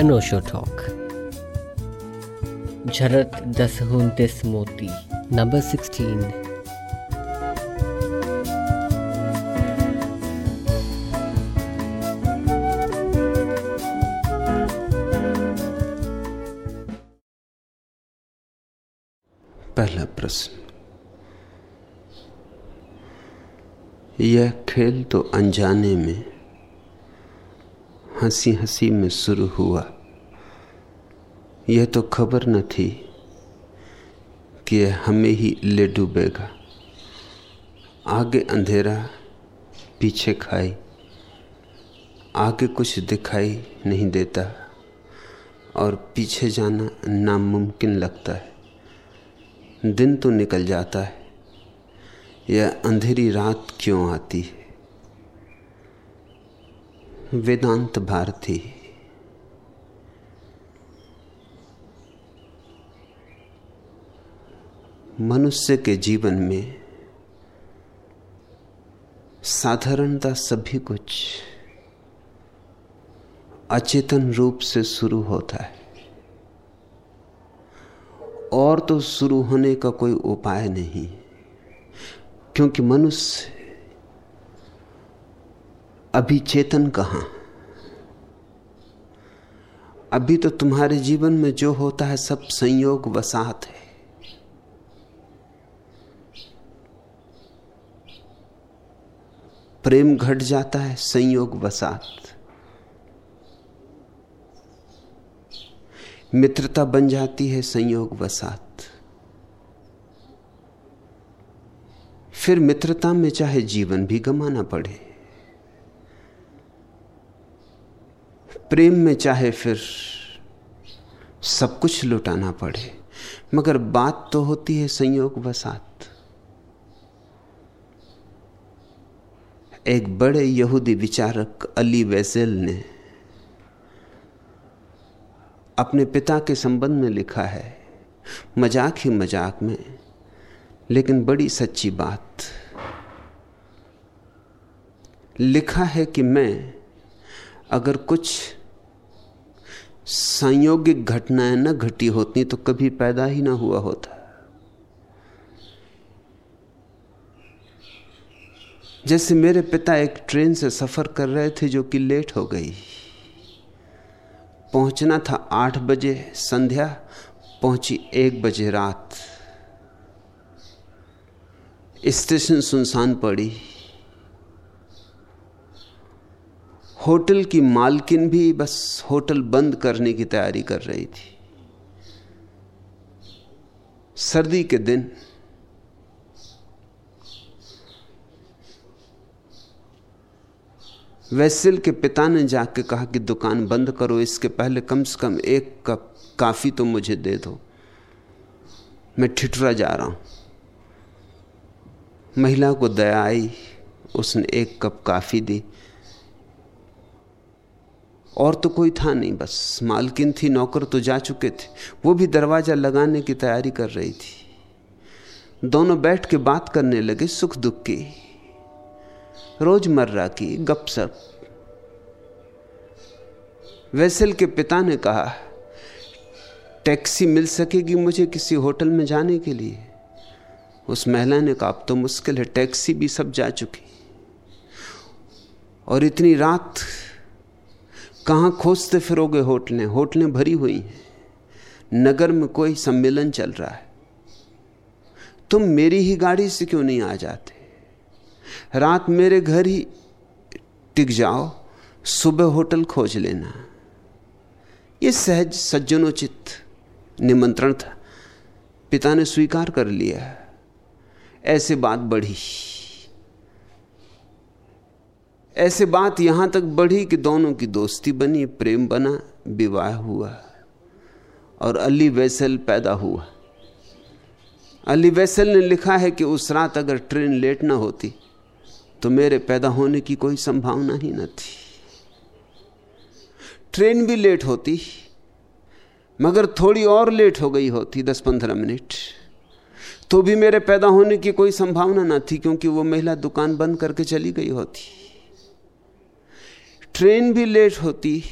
अनोशो talk. झरत दस this मोती, नंबर सिक्सटीन। पहला प्रश्न। यह खेल तो अनजाने में हँसी हँसी में शुरू हुआ। यह तो खबर न थी कि हमें ही ले डूबेगा आगे अंधेरा पीछे खाई, आगे कुछ दिखाई नहीं देता और पीछे जाना नामुमकिन लगता है। दिन तो निकल जाता है, यह अंधेरी रात क्यों आती है? वेदांत भारती मनुष्य के जीवन में साधारणता सभी कुछ अचेतन रूप से शुरू होता है। और तो शुरू होने का कोई उपाय नहीं, क्योंकि मनुष्य अभी चेतन कहाँ? अभी तो तुम्हारे जीवन में जो होता है सब संयोग वसात है। प्रेम घट जाता है, संयोग वसात मित्रता बन जाती है, संयोग वसात फिर मित्रता में चाहे जीवन भी गमाना पड़े। प्रेम में चाहे फिर सब कुछ लुटाना पड़े। मगर बात तो होती है, संयोग वसात एक बड़े यहूदी विचारक अली वैसेल ने अपने पिता के संबंध में लिखा है, मज़ाक ही मज़ाक में, लेकिन बड़ी सच्ची बात। लिखा है कि मैं अगर कुछ संयोगिक घटनाएँ न घटी होती तो कभी पैदा ही ना हुआ होता। जैसे मेरे पिता एक ट्रेन से सफ़र कर रहे थे जो कि लेट हो गई। पहुँचना था आठ बजे, संध्या पहुँची एक बजे रात। स्टेशन सुनसान पड़ी। होटल की मालकिन भी बस होटल बंद करने की तैयारी कर रही थी। सर्दी के दिन वैसिल के पिता ने जाके कहा कि दुकान बंद करो, इसके पहले कम से कम एक कप काफ़ी तो मुझे दे दो। मैं ठिठुरा जा रहा हूँ। महिला को दया आई, उसने एक कप काफ़ी दी। और तो कोई था नहीं, बस मालकिन थी, नौकर तो जा चुके थे। वो भी दरवाज़ा लगाने की तैयारी कर रही थी। दोनों बैठ के बात करने लगे, सुख दुख की। रोज़मर्रा की गपसप वैसल के पिता ने कहा, टैक्सी मिल सकेगी मुझे किसी होटल में जाने के लिए? उस महिला ने कहा, अब तो मुश्किल है, टैक्सी भी सब जा चुकी। और इतनी रात कहाँ खोजते फिरोगे होटलें? होटलें भरी हुई हैं। नगर में कोई सम्मेलन चल रहा है। तुम मेरी ही गाड़ी से क्यों नहीं आ जाते? रात मेरे घर ही टिक जाओ, सुबह होटल खोज लेना। यह सहज सज्जनोचित निमंत्रण था। पिता ने स्वीकार कर लिया। ऐसे बात बढ़ी। ऐसे बात यहाँ तक बढ़ी कि दोनों की दोस्ती बनी, प्रेम बना, विवाह हुआ और अली वैसल पैदा हुआ। अली वैसल ने लिखा है कि उस रात अगर ट्रेन लेट ना होती तो मेरे पैदा होने की कोई संभावना ही न थी। ट्रेन भी लेट होती, मगर थोड़ी और लेट हो गई होती दस पंद्रह मिनट। तो भी मेरे पैदा होने की कोई संभावना ना थी, क्योंकि वो महिला दुकान बंद करके चली गई होती। ट्रेन भी लेट होती,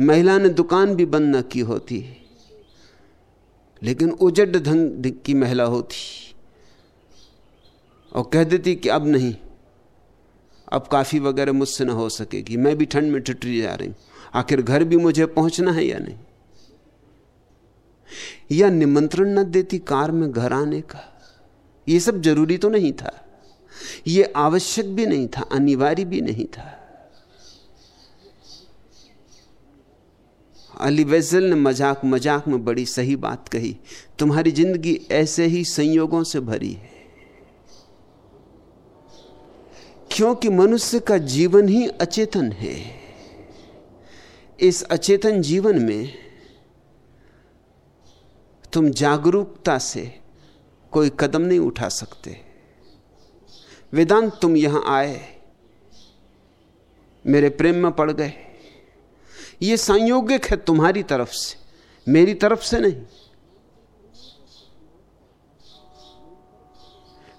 महिला ने दुकान भी बंद ना की होती, लेकिन उजड ढंग की महिला होती। और कह देती कि अब नहीं अब काफ़ी वगैरह मुझसे ना हो सकेगी। मैं भी ठंड में ठिठरी जा रही हूँ। आखिर घर भी मुझे पहुँचना है या नहीं? या निमंत्रण न देती कार में घर आने का? यह सब ज़रूरी तो नहीं था। यह आवश्यक भी नहीं था, अनिवार्य भी नहीं था। अली वैजल ने मज़ाक मज़ाक में बड़ी सही बात कही। तुम्हारी ज़िंदगी ऐसे ही संयोगों से भरी है। क्योंकि मनुष्य का जीवन ही अचेतन है। इस अचेतन जीवन में तुम जागरूकता से कोई कदम नहीं उठा सकते। वेदांत, तुम यहाँ आए, मेरे प्रेम में पड़ गए। यह संयोगिक है तुम्हारी तरफ़ से, मेरी तरफ़ से नहीं।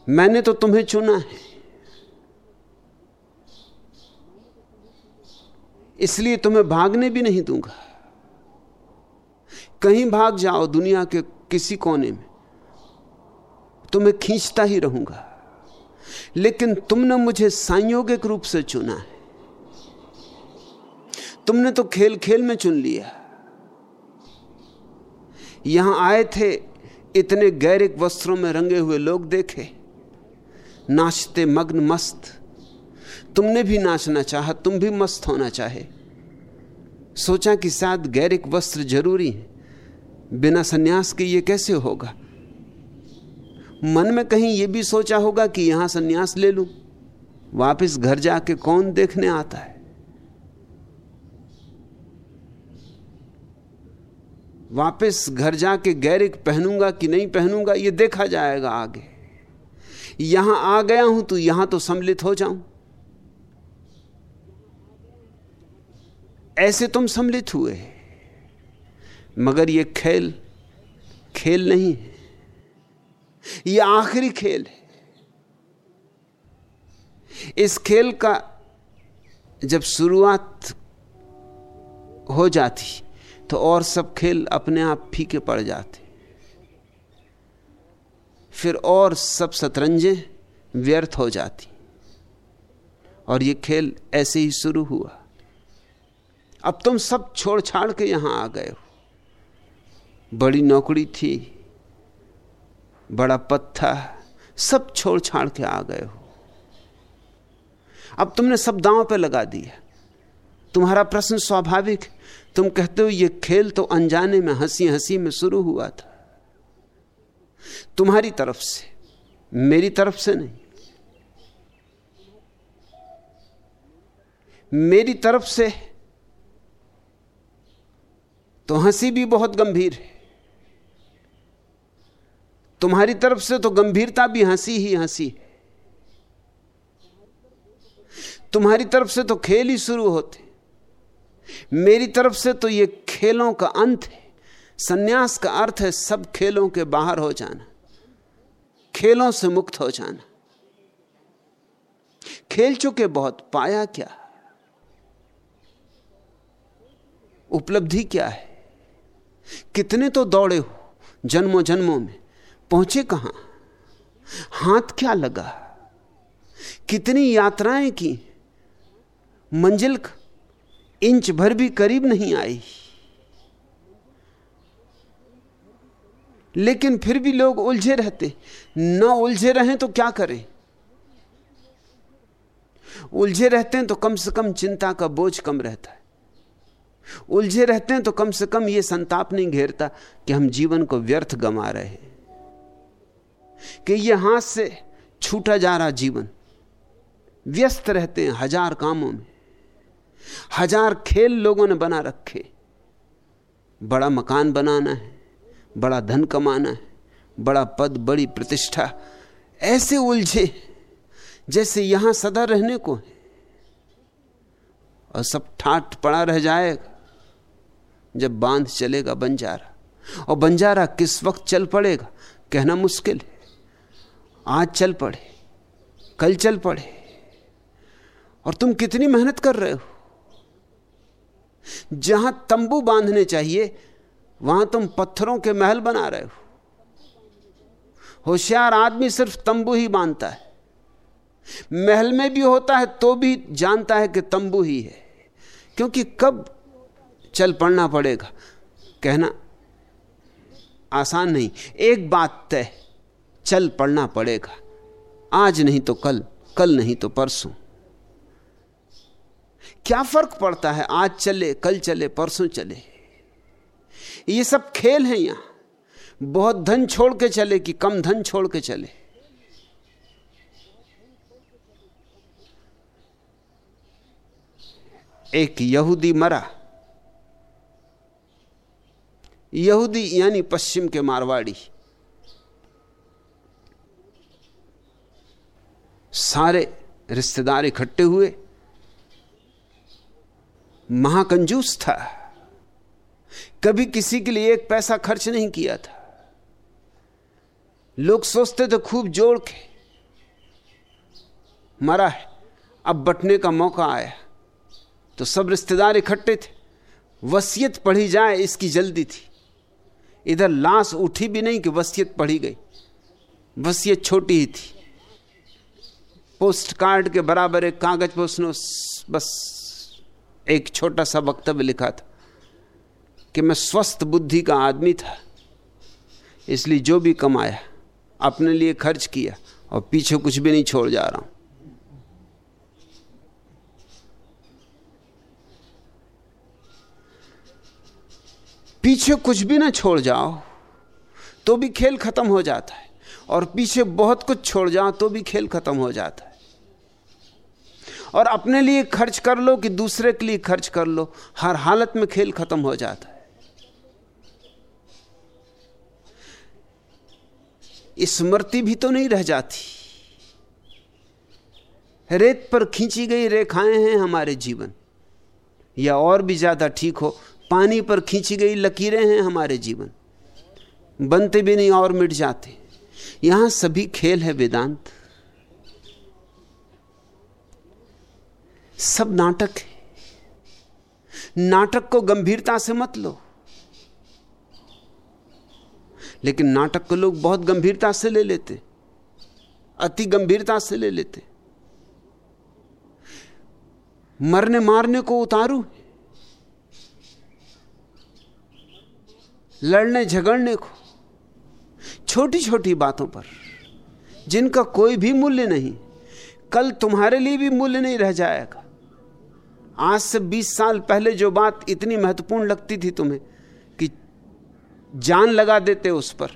मैंने तो तुम्हें चुना है। इसलिए तुम्हें भागने भी नहीं दूँगा। कहीं भाग जाओ दुनिया के किसी कोने में, तुम्हें खींचता ही रहूँगा। लेकिन तुमने मुझे संयोगिक रूप से चुना है। तुमने तो खेल खेल में चुन लिया। यहाँ आए थे, इतने गैरिक वस्त्रों में रंगे हुए लोग देखे। नाचते मग्न मस्त तुमने भी नाचना चाहा, तुम भी मस्त होना चाहे। सोचा कि शायद गैरिक वस्त्र ज़रूरी है। बिना सन्यास के ये कैसे होगा? मन में कहीं ये भी सोचा होगा कि यहाँ सन्यास ले लूँ। वापस घर जाके कौन देखने आता है? वापस घर जाके गैरिक पहनूँगा कि नहीं पहनूँगा, ये देखा जाएगा आगे। यहाँ आ गया हूँ तो यहाँ तो सम्मिलित हो जाऊँ। ऐसे तुम सम्मिलित हुए। मगर ये खेल खेल नहीं है। ये आखिरी खेल है। इस खेल का जब शुरुआत हो जाती तो और सब खेल अपने आप फीके पड़ जाते। फिर और सब शतरंजें व्यर्थ हो जाती। और ये खेल ऐसे ही शुरू हुआ। अब तुम सब छोड़ छाड़ के यहाँ आ गए हो। बड़ी नौकरी थी, बड़ा पद था, सब छोड़ छाड़ के आ गए हो। अब तुमने सब दांव पे लगा दिया। तुम्हारा प्रश्न स्वाभाविक, तुम कहते हो ये खेल तो अनजाने में हँसी हँसी में शुरू हुआ था। तुम्हारी तरफ़ से, मेरी तरफ़ से नहीं। मेरी तरफ़ से तो हँसी भी बहुत गंभीर है। तुम्हारी तरफ़ से तो गंभीरता भी हँसी ही हँसी है। तुम्हारी तरफ़ से तो खेल ही शुरू होते मेरी तरफ़ से तो ये खेलों का अंत है। सन्यास का अर्थ है सब खेलों के बाहर हो जाना। खेलों से मुक्त हो जाना। खेल चुके बहुत, पाया क्या? उपलब्धि क्या है? कितने तो दौड़े हो जन्मों जन्मों में। पहुँचे कहाँ? हाथ क्या लगा? कितनी यात्राएँ की? मंजिल इंच भर भी करीब नहीं आई। लेकिन फिर भी लोग उलझे रहते। न उलझे रहें तो क्या करें? उलझे रहते हैं तो कम से कम चिंता का बोझ कम रहता है। उलझे रहते हैं तो कम से कम यह संताप नहीं घेरता कि हम जीवन को व्यर्थ गमा रहे हैं। कि यह हाथ से छूटा जा रहा जीवन। व्यस्त रहते हैं हज़ार कामों में। हज़ार खेल लोगों ने बना रखे बड़ा मकान बनाना है, बड़ा धन कमाना है, बड़ा पद, बड़ी प्रतिष्ठा। ऐसे उलझे जैसे यहाँ सदा रहने को है। और सब ठाट पड़ा रह जाएगा। जब बाँध चलेगा बंजारा। और बंजारा किस वक्त चल पड़ेगा? कहना मुश्किल है। आज चल पड़े, कल चल पड़े। और तुम कितनी मेहनत कर रहे हो? जहाँ तंबू बांधने चाहिए, वहाँ तुम पत्थरों के महल बना रहे हो। होशियार आदमी सिर्फ़ तंबू ही बांधता है। महल में भी होता है तो भी जानता है कि तंबू ही है। क्योंकि कब चल पड़ना पड़ेगा। कहना आसान नहीं। एक बात तय, चल पड़ना पड़ेगा। आज नहीं तो कल कल नहीं तो परसों। क्या फ़र्क पड़ता है? आज चले, कल चले, परसों चले। ये सब खेल हैं यहाँ। बहुत धन छोड़ के चले कि कम धन छोड़ के चले। एक यहूदी मरा। यहूदी यानी पश्चिम के मारवाड़ी। सारे रिश्तेदार इकट्ठे हुए। महाकंजूस था। कभी किसी के लिए एक पैसा खर्च नहीं किया था। लोग सोचते थे खूब जोड़ के। मरा है, अब बटने का मौका आया। तो सब रिश्तेदार इकट्ठे थे। वसीयत पढ़ी जाए, इसकी जल्दी थी। इधर लाश उठी भी नहीं कि वसीयत पढ़ी गई। वसीयत छोटी ही थी। पोस्ट कार्ड के बराबर एक कागज़ पर उसने बस एक छोटा सा वक्तव्य लिखा था कि मैं स्वस्थ बुद्धि का आदमी था, इसलिए जो भी कमाया, अपने लिए खर्च किया और पीछे कुछ भी नहीं छोड़ जा रहा हूँ। पीछे कुछ भी ना छोड़ जाओ तो भी खेल खत्म हो जाता है। और पीछे बहुत कुछ छोड़ जाओ तो भी खेल खत्म हो जाता है। और अपने लिए खर्च कर लो कि दूसरे के लिए खर्च कर लो, हर हालत में खेल खत्म हो जाता है। स्मृति भी तो नहीं रह जाती। रेत पर खींची गई रेखाएँ हैं हमारे जीवन। या और भी ज़्यादा ठीक हो पानी पर खींची गई लकीरें हैं हमारे जीवन। बनते भी नहीं और मिट जाते। यहाँ सभी खेल है वेदांत। सब नाटक है। नाटक को गंभीरता से मत लो। लेकिन नाटक को लोग बहुत गंभीरता से ले लेते। अति गंभीरता से ले लेते। मरने मारने को उतारू लड़ने झगड़ने को छोटी छोटी बातों पर, जिनका कोई भी मूल्य नहीं, कल तुम्हारे लिए भी मूल्य नहीं रह जाएगा। आज से 20 साल पहले जो बात इतनी महत्वपूर्ण लगती थी तुम्हें कि जान लगा देते उस पर,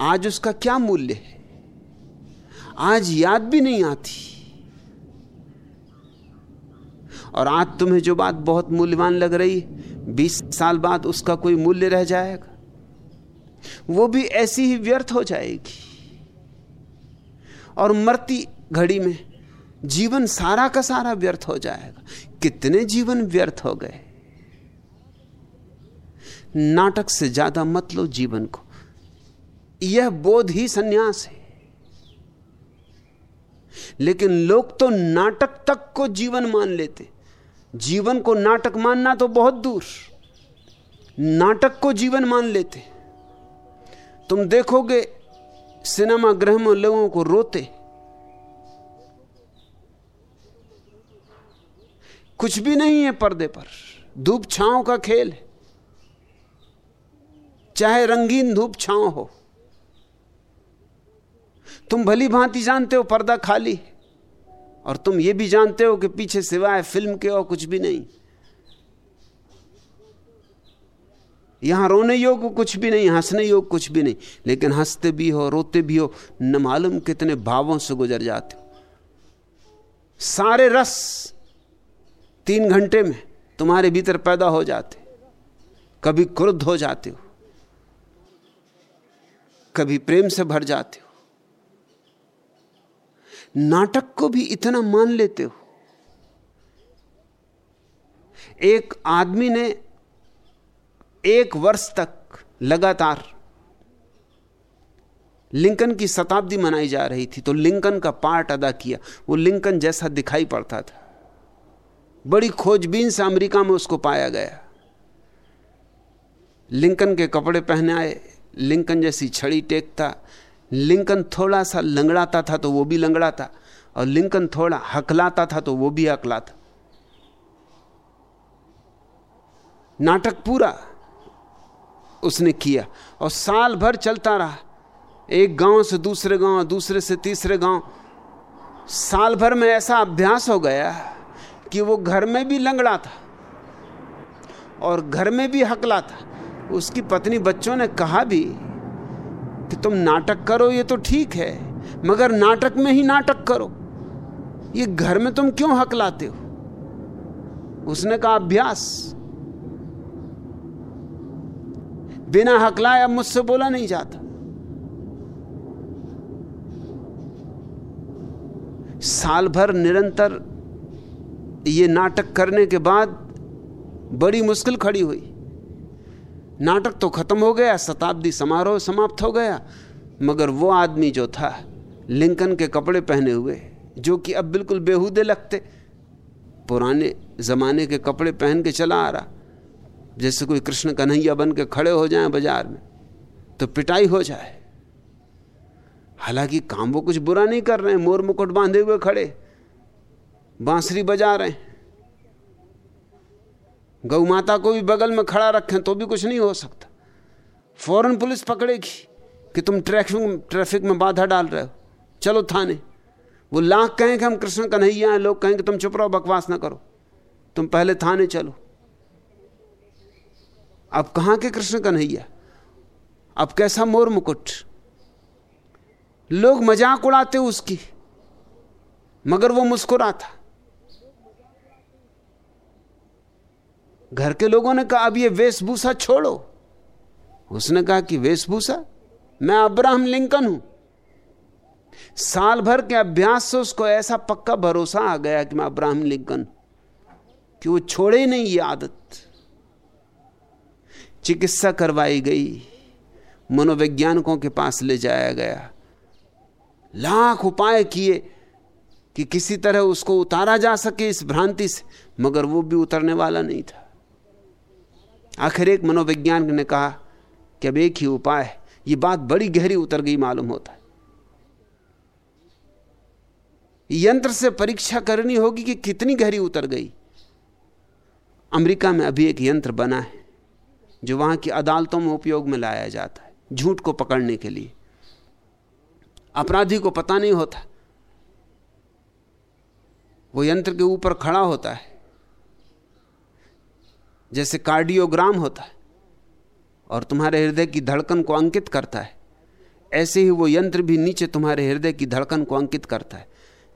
आज उसका क्या मूल्य है? आज याद भी नहीं आती। और आज तुम्हें जो बात बहुत मूल्यवान लग रही है बीस साल बाद उसका कोई मूल्य रह जाएगा। वो भी ऐसी ही व्यर्थ हो जाएगी। और मरती घड़ी में जीवन सारा का सारा व्यर्थ हो जाएगा। कितने जीवन व्यर्थ हो गए। नाटक से ज़्यादा मत लो जीवन को। यह बोध ही सन्यास है। लेकिन लोग तो नाटक तक को जीवन मान लेते। जीवन को नाटक मानना तो बहुत दूर। नाटक को जीवन मान लेते। तुम देखोगे सिनेमा गृह में लोगों को रोते। कुछ भी नहीं है पर्दे पर। धूप छांव का खेल है। चाहे रंगीन धूप छांव हो। तुम भली भांति जानते हो पर्दा खाली और तुम ये भी जानते हो कि पीछे सिवाय फ़िल्म के और कुछ भी नहीं। यहाँ रोने योग कुछ भी नहीं, हंसने योग कुछ भी नहीं, लेकिन हँसते भी हो, रोते भी हो, न मालूम कितने भावों से गुजर जाते हो। सारे रस तीन घंटे में तुम्हारे भीतर पैदा हो जाते, कभी क्रुद्ध हो जाते हो, कभी प्रेम से भर जाते हो। नाटक को भी इतना मान लेते हो। एक आदमी ने एक वर्ष तक लगातार लिंकन की शताब्दी मनाई जा रही थी तो लिंकन का पार्ट अदा किया। वो लिंकन जैसा दिखाई पड़ता था। बड़ी खोजबीन से अमेरिका में उसको पाया गया। लिंकन के कपड़े पहने आए। लिंकन जैसी छड़ी टेकता। लिंकन थोड़ा सा लंगड़ाता था तो वो भी लंगड़ाता, और लिंकन थोड़ा हकलाता था तो वो भी हकलाता। नाटक पूरा उसने किया, और साल भर चलता रहा। एक गाँव से दूसरे गाँव, दूसरे से तीसरे गाँव। साल भर में ऐसा अभ्यास हो गया कि वो घर में भी लंगड़ा था और घर में भी हकला था उसकी पत्नी बच्चों ने कहा भी कि तुम नाटक करो, ये तो ठीक है, मगर नाटक में ही नाटक करो। ये घर में तुम क्यों हकलाते हो? उसने कहा, अभ्यास। बिना हकलाए अब मुझसे बोला नहीं जाता। साल भर निरंतर ये नाटक करने के बाद बड़ी मुश्किल खड़ी हुई। नाटक तो खत्म हो गया, शताब्दी समारोह समाप्त हो गया। मगर वो आदमी जो था, लिंकन के कपड़े पहने हुए, जो कि अब बिल्कुल बेहूदे लगते, पुराने ज़माने के कपड़े पहन के चला आ रहा। जैसे कोई कृष्ण कन्हैया बन के खड़े हो जाएँ बाज़ार में तो पिटाई हो जाए। हालाँकि काम वो कुछ बुरा नहीं कर रहे हैं, मोर मुकुट बांधे हुए खड़े, बांसुरी बजा रहे हैं। गौ माता को भी बगल में खड़ा रखें तो भी कुछ नहीं हो सकता। फ़ौरन पुलिस पकड़ेगी कि तुम ट्रैफ़िक ट्रैफ़िक में बाधा डाल रहे हो। चलो थाने। वो लाख कहें कि हम कृष्ण कन्हैया हैं, लोग कहें कि तुम चुप रहो, बकवास ना करो। तुम पहले थाने चलो। अब कहाँ के कृष्ण कन्हैया? अब कैसा मोर मुकुट? लोग मज़ाक उड़ाते उसकी, मगर वो मुस्कुराता। घर के लोगों ने कहा, अब ये वेशभूषा छोड़ो. उसने कहा कि, वेशभूषा? मैं अब्राहम लिंकन हूँ। साल भर के अभ्यास से उसको ऐसा पक्का भरोसा आ गया कि मैं अब्राहम लिंकन कि वो छोड़े ही नहीं ये आदत। चिकित्सा करवाई गई, मनोवैज्ञानिकों के पास ले जाया गया। लाख उपाय किए कि किसी तरह उसको उतारा जा सके इस भ्रांति से, मगर वो भी उतरने वाला नहीं था। आखिर एक मनोवैज्ञानिक ने कहा कि अब एक ही उपाय है ये बात बड़ी गहरी उतर गई, मालूम होता है। यंत्र से परीक्षा करनी होगी कि कितनी गहरी उतर गई? अमेरिका में अभी एक यंत्र बना है, जो वहाँ की अदालतों में उपयोग में लाया जाता है, झूठ को पकड़ने के लिए। अपराधी को पता नहीं होता। वो यंत्र के ऊपर खड़ा होता है। जैसे कार्डियोग्राम होता है और तुम्हारे हृदय की धड़कन को अंकित करता है। ऐसे ही वो यंत्र भी नीचे तुम्हारे हृदय की धड़कन को अंकित करता है।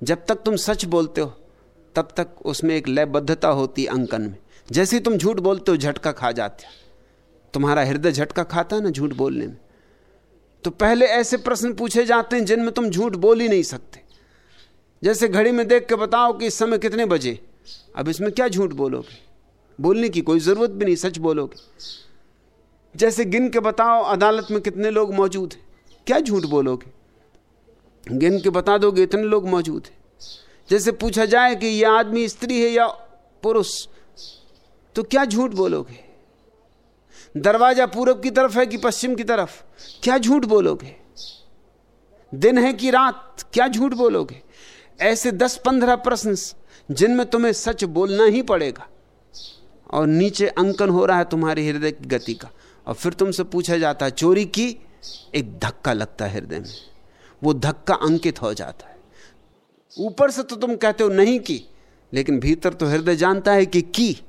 जब तक तुम सच बोलते हो, तब तक उसमें एक लयबद्धता होती अंकन में। जैसे ही तुम झूठ बोलते हो, झटका खा जाते हो। तुम्हारा हृदय झटका खाता है ना झूठ बोलने में? तो पहले ऐसे प्रश्न पूछे जाते हैं जिनमें तुम झूठ बोल ही नहीं सकते। जैसे घड़ी में देख के बताओ कि इस समय कितने बजे? अब इसमें क्या झूठ बोलोगे? बोलने की कोई ज़रूरत भी नहीं, सच बोलोगे। जैसे गिन के बताओ, अदालत में कितने लोग मौजूद हैं? क्या झूठ बोलोगे? गिन के बता दोगे, इतने लोग मौजूद हैं। जैसे पूछा जाए कि यह आदमी स्त्री है या पुरुष तो क्या झूठ बोलोगे? दरवाज़ा पूरब की तरफ़ है कि पश्चिम की तरफ़? क्या झूठ बोलोगे? दिन है कि रात? क्या झूठ बोलोगे? ऐसे दस पंद्रह प्रश्न जिनमें तुम्हें सच बोलना ही पड़ेगा। और नीचे अंकन हो रहा है तुम्हारे हृदय की गति का। और फिर तुमसे पूछा जाता है, चोरी की? एक धक्का लगता है हृदय में। वो धक्का अंकित हो जाता है। ऊपर से तो तुम कहते हो, नहीं की। लेकिन भीतर तो हृदय जानता है कि की।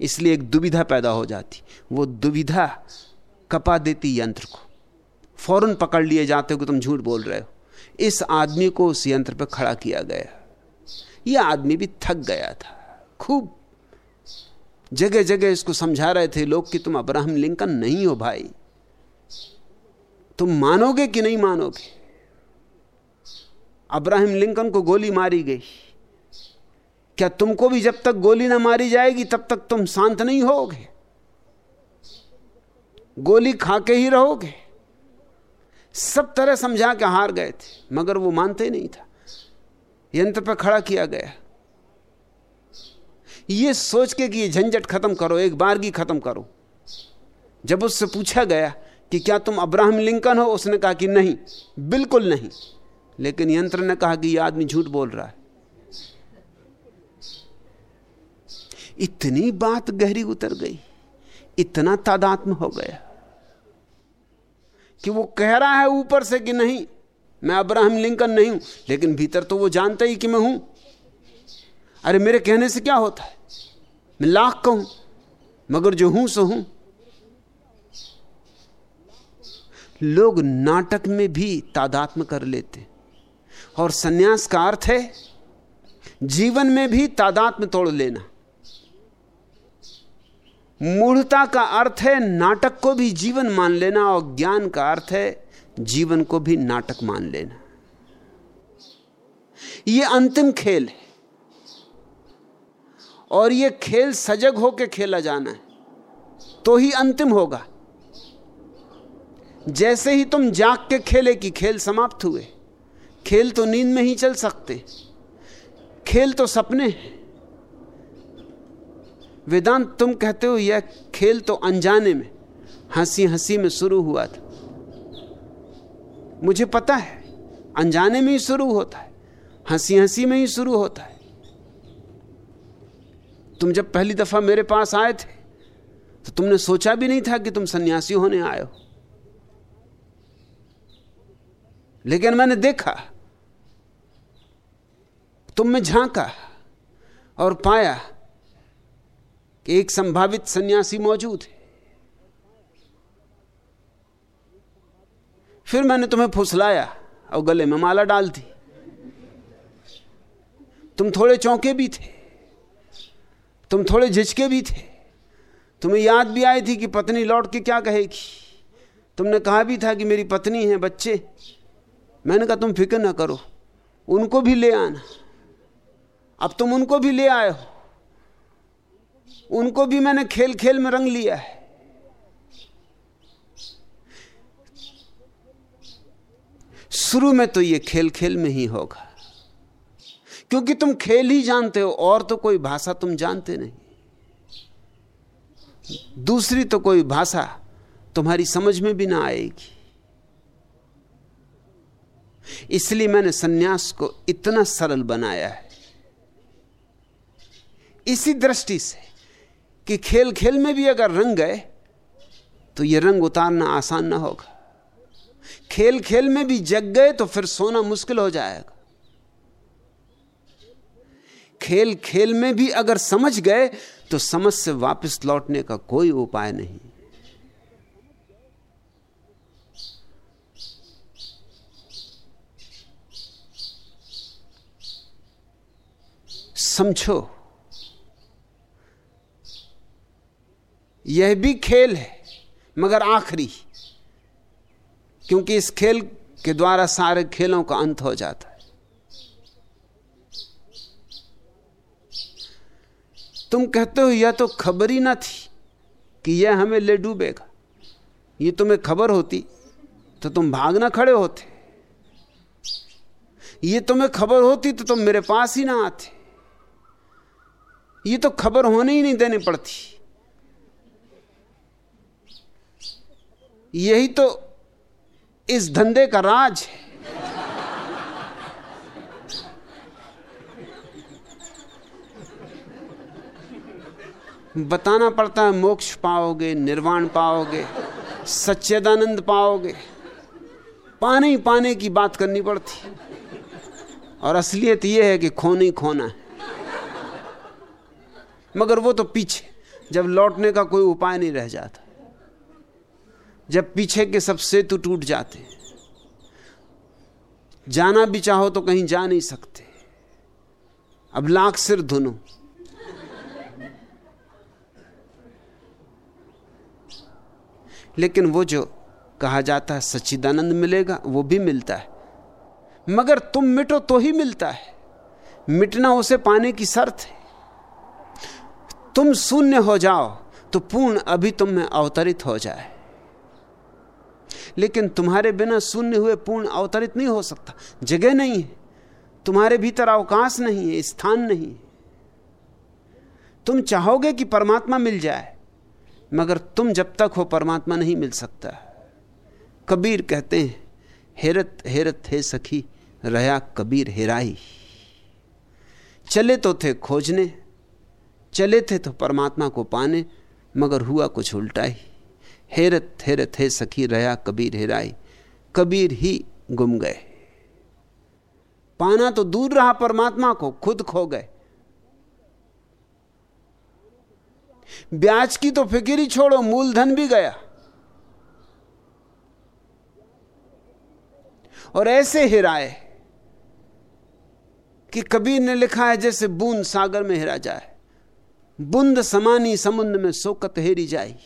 इसलिए एक दुविधा पैदा हो जाती। वो दुविधा कपा देती यंत्र को। फ़ौरन पकड़ लिए जाते हो कि तुम झूठ बोल रहे हो। इस आदमी को उस यंत्र पर खड़ा किया गया। यह आदमी भी थक गया था। खूब जगह जगह इसको समझा रहे थे लोग कि तुम अब्राहम लिंकन नहीं हो भाई। तुम मानोगे कि नहीं मानोगे? अब्राहम लिंकन को गोली मारी गई। क्या तुमको भी जब तक गोली ना मारी जाएगी, तब तक तुम शांत नहीं होगे? गोली खा के ही रहोगे? सब तरह समझा के हार गए थे, मगर वो मानते नहीं था। यंत्र पर खड़ा किया गया। ये सोच के कि ये झंझट खत्म करो, एक बार की खत्म करो। जब उससे पूछा गया कि क्या तुम अब्राहम लिंकन हो, उसने कहा कि नहीं, बिल्कुल नहीं। लेकिन यंत्र ने कहा कि यह आदमी झूठ बोल रहा है। इतनी बात गहरी उतर गई, इतना तादात्म हो गया कि वो कह रहा है ऊपर से कि नहीं, मैं अब्राहम लिंकन नहीं हूँ, लेकिन भीतर तो वो जानता ही कि मैं हूँ। अरे मेरे कहने से क्या होता है? मैं लाख कहूँ, मगर जो हूँ सो हूँ। लोग नाटक में भी तादात्म कर लेते और सन्यास का अर्थ है, जीवन में भी तादात्म तोड़ लेना। मूढ़ता का अर्थ है, नाटक को भी जीवन मान लेना, और ज्ञान का अर्थ है, जीवन को भी नाटक मान लेना। यह अंतिम खेल है। और ये खेल सजग होकर खेला जाना है तो ही अंतिम होगा। जैसे ही तुम जाग के खेले कि खेल समाप्त हुए, खेल तो नींद में ही चल सकते, खेल तो सपने हैं। वेदांत, तुम कहते हो यह खेल तो अनजाने में हँसी हँसी में शुरू हुआ था। मुझे पता है, अनजाने में ही शुरू होता है हँसी हँसी में ही शुरू होता है। तुम जब पहली दफ़ा मेरे पास आए थे तो तुमने सोचा भी नहीं था कि तुम सन्यासी होने आए हो। लेकिन मैंने देखा तुम में झांका और पाया कि एक संभावित सन्यासी मौजूद है। फिर मैंने तुम्हें फुसलाया और गले में माला डाल दी। तुम थोड़े चौंके भी थे। तुम थोड़े झिझके भी थे। तुम्हें याद भी आई थी कि पत्नी लौट के क्या कहेगी। तुमने कहा भी था कि मेरी पत्नी है, बच्चे। मैंने कहा, तुम फ़िक्र ना करो, उनको भी ले आना। अब तुम उनको भी ले आए हो। उनको भी मैंने खेल खेल में रंग लिया है। शुरू में तो ये खेल खेल में ही होगा। क्योंकि तुम खेल ही जानते हो, और तो कोई भाषा तुम जानते नहीं। दूसरी तो कोई भाषा तुम्हारी समझ में भी ना आएगी। इसलिए मैंने सन्यास को इतना सरल बनाया है। इसी दृष्टि से कि खेल खेल में भी अगर रंग गए तो यह रंग उतारना आसान ना होगा। खेल खेल में भी जग गए तो फिर सोना मुश्किल हो जाएगा। खेल खेल में भी अगर समझ गए तो समझ से वापस लौटने का कोई उपाय नहीं। समझो, यह भी खेल है, मगर आखिरी, क्योंकि इस खेल के द्वारा सारे खेलों का अंत हो जाता है। तुम कहते हो यह तो खबर ही ना थी कि यह हमें ले डूबेगा। ये तुम्हें खबर होती तो तुम भागना खड़े होते। ये तुम्हें खबर होती तो तुम मेरे पास ही ना आते। ये तो खबर होने ही नहीं देनी पड़ती। यही तो इस धंधे का राज है। बताना पड़ता है, मोक्ष पाओगे, निर्वाण पाओगे, सच्चेदानंद पाओगे। पाने ही पाने की बात करनी पड़ती। और असलियत यह है कि खोना ही खोना है। मगर वो तो पीछे, जब लौटने का कोई उपाय नहीं रह जाता। जब पीछे के सब सेतु टूट जाते। जाना भी चाहो तो कहीं जा नहीं सकते। अब लाख सिर धुनो। लेकिन वो जो कहा जाता है सच्चिदानंद मिलेगा, वो भी मिलता है। मगर तुम मिटो तो ही मिलता है। मिटना उसे पाने की शर्त है। तुम शून्य हो जाओ तो पूर्ण अभी तुम में अवतरित हो जाए। लेकिन तुम्हारे बिना शून्य हुए पूर्ण अवतरित नहीं हो सकता। जगह नहीं है। तुम्हारे भीतर अवकाश नहीं है, स्थान नहीं है। तुम चाहोगे कि परमात्मा मिल जाए। मगर तुम जब तक हो परमात्मा नहीं मिल सकता। कबीर कहते हैं, हेरत हेरत हे सखी रया कबीर हेराई। चले तो थे खोजने, चले थे तो परमात्मा को पाने, मगर हुआ कुछ उल्टा ही हेरत हेरत हे सखी रया कबीर हेराई, कबीर ही गुम गए। पाना तो दूर रहा परमात्मा को, खुद खो गए। ब्याज की तो फ़िक्र ही छोड़ो, मूलधन भी गया। और ऐसे हिराए कि कबीर ने लिखा है, जैसे बूंद सागर में हिरा जाए, बुंद समानी समुद्र में सोकत हेरी जाए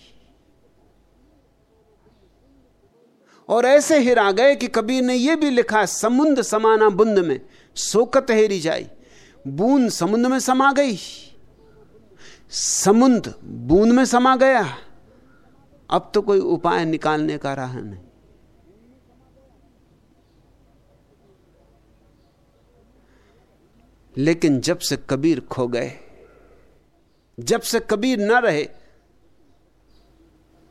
और ऐसे हिरा गए कि कबीर ने यह भी लिखा समुद्र समाना बुंद में सोकत हेरी जाए बूंद समुद्र में समा गई। समुद्र बूंद में समा गया। अब तो कोई उपाय निकालने का रहा नहीं। लेकिन जब से कबीर खो गए, जब से कबीर न रहे,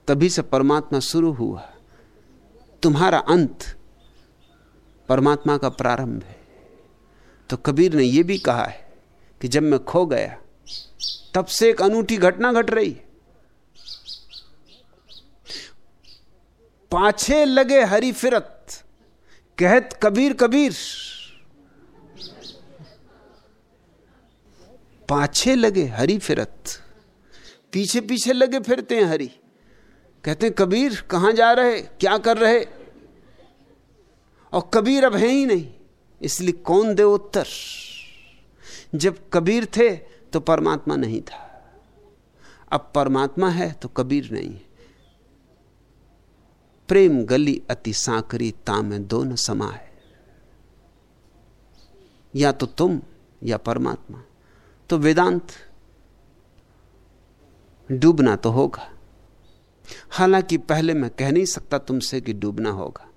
तभी से परमात्मा शुरू हुआ। तुम्हारा अंत परमात्मा का प्रारंभ है। तो कबीर ने यह भी कहा है कि जब मैं खो गया तब से एक अनूठी घटना घट गट रही। पाछे लगे हरी फिरत, कहत कबीर कबीर। पाछे लगे हरी फिरत, पीछे पीछे लगे फिरते हैं हरी। कहते हैं, कबीर, कहाँ जा रहे? क्या कर रहे? और कबीर अब है ही नहीं, इसलिए कौन दे उत्तर जब कबीर थे तो परमात्मा नहीं था। अब परमात्मा है तो कबीर नहीं है। प्रेम गली अति सांकरी तामे दोनों समा है या तो तुम या परमात्मा। तो वेदांत डूबना तो होगा। हालाँकि पहले मैं कह नहीं सकता तुमसे कि डूबना होगा।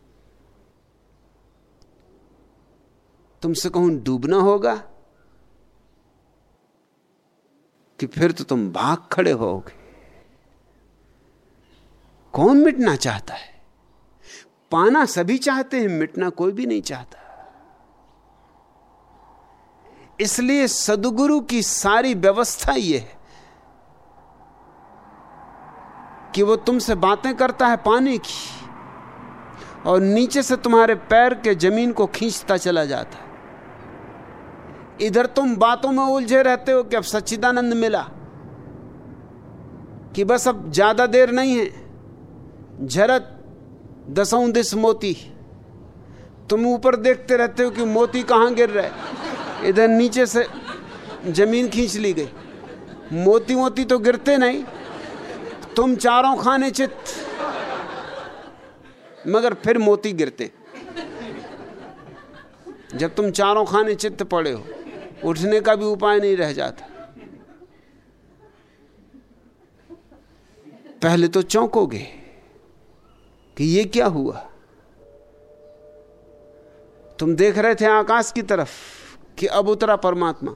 तुमसे कहूँ डूबना होगा कि फिर तो तुम भाग खड़े होगे कौन मिटना चाहता है? पाना सभी चाहते हैं, मिटना कोई भी नहीं चाहता। इसलिए सदगुरु की सारी व्यवस्था यह है कि वो तुमसे बातें करता है पानी की और नीचे से तुम्हारे पैर के ज़मीन को खींचता चला जाता है। इधर तुम बातों में उलझे रहते हो कि अब सच्चिदानंद मिला, कि बस अब ज़्यादा देर नहीं है। झरत दसों दिस मोती, तुम ऊपर देखते रहते हो कि मोती कहाँ गिर रहे। इधर नीचे से ज़मीन खींच ली गई। मोती मोती तो गिरते नहीं, तुम चारों खाने चित मगर फिर मोती गिरते। जब तुम चारों खाने चित्त पड़े हो उठने का भी उपाय नहीं रह जाता। पहले तो चौंकोगे कि ये क्या हुआ? तुम देख रहे थे आकाश की तरफ़ कि अब उतरा परमात्मा,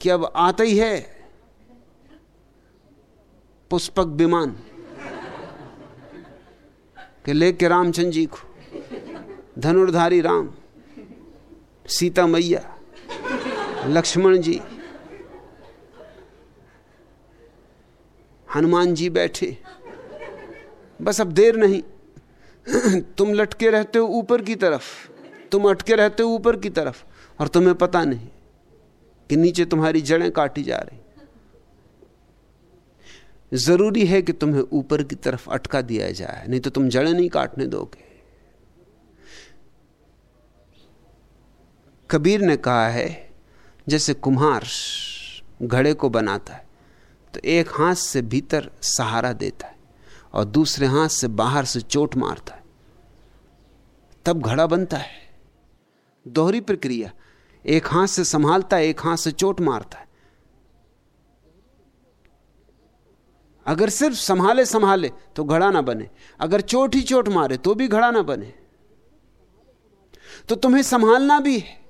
कि अब आता ही है पुष्पक विमान कि लेके रामचंद्र जी को, धनुर्धारी राम सीता मैया लक्ष्मण जी, हनुमान जी बैठे। बस अब देर नहीं। तुम लटके रहते हो ऊपर की तरफ़। तुम अटके रहते हो ऊपर की तरफ़। और तुम्हें पता नहीं कि नीचे तुम्हारी जड़ें काटी जा रही। ज़रूरी है कि तुम्हें ऊपर की तरफ़ अटका दिया जाए, नहीं तो तुम जड़ें नहीं काटने दोगे। कबीर ने कहा है जैसे कुम्हार घड़े को बनाता है तो एक हाथ से भीतर सहारा देता है और दूसरे हाथ से बाहर से चोट मारता है। तब घड़ा बनता है। दोहरी प्रक्रिया, एक हाथ से संभालता है, एक हाथ से चोट मारता है। अगर सिर्फ़ संभाले संभाले तो घड़ा ना बने। अगर चोट ही चोट मारे तो भी घड़ा ना बने। तो तुम्हें संभालना भी है।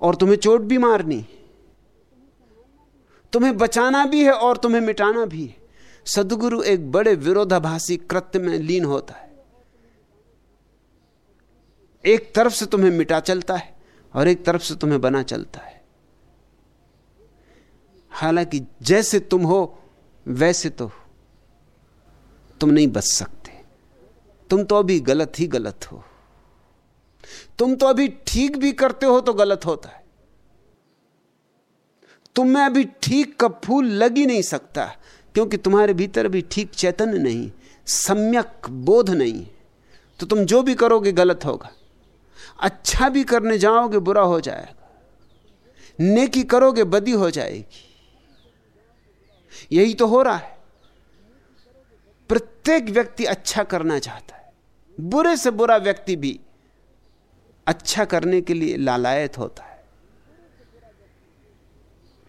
और तुम्हें चोट भी मारनी। तुम्हें बचाना भी है और तुम्हें मिटाना भी है। सदगुरु एक बड़े विरोधाभासी कृत्य में लीन होता है। एक तरफ़ से तुम्हें मिटा चलता है और एक तरफ़ से तुम्हें बना चलता है। हालाँकि जैसे तुम हो, वैसे तो तुम नहीं बच सकते। तुम तो अभी गलत ही गलत हो। तुम तो अभी ठीक भी करते हो तो गलत होता है। तुम में अभी ठीक का फूल लग ही नहीं सकता, क्योंकि तुम्हारे भीतर भी ठीक चैतन्य नहीं, सम्यक बोध नहीं। तो तुम जो भी करोगे गलत होगा अच्छा भी करने जाओगे बुरा हो जाएगा, नेकी करोगे बदी हो जाएगी। यही तो हो रहा है। प्रत्येक व्यक्ति अच्छा करना चाहता है, बुरे से बुरा व्यक्ति भी। अच्छा करने के लिए लालायत होता है।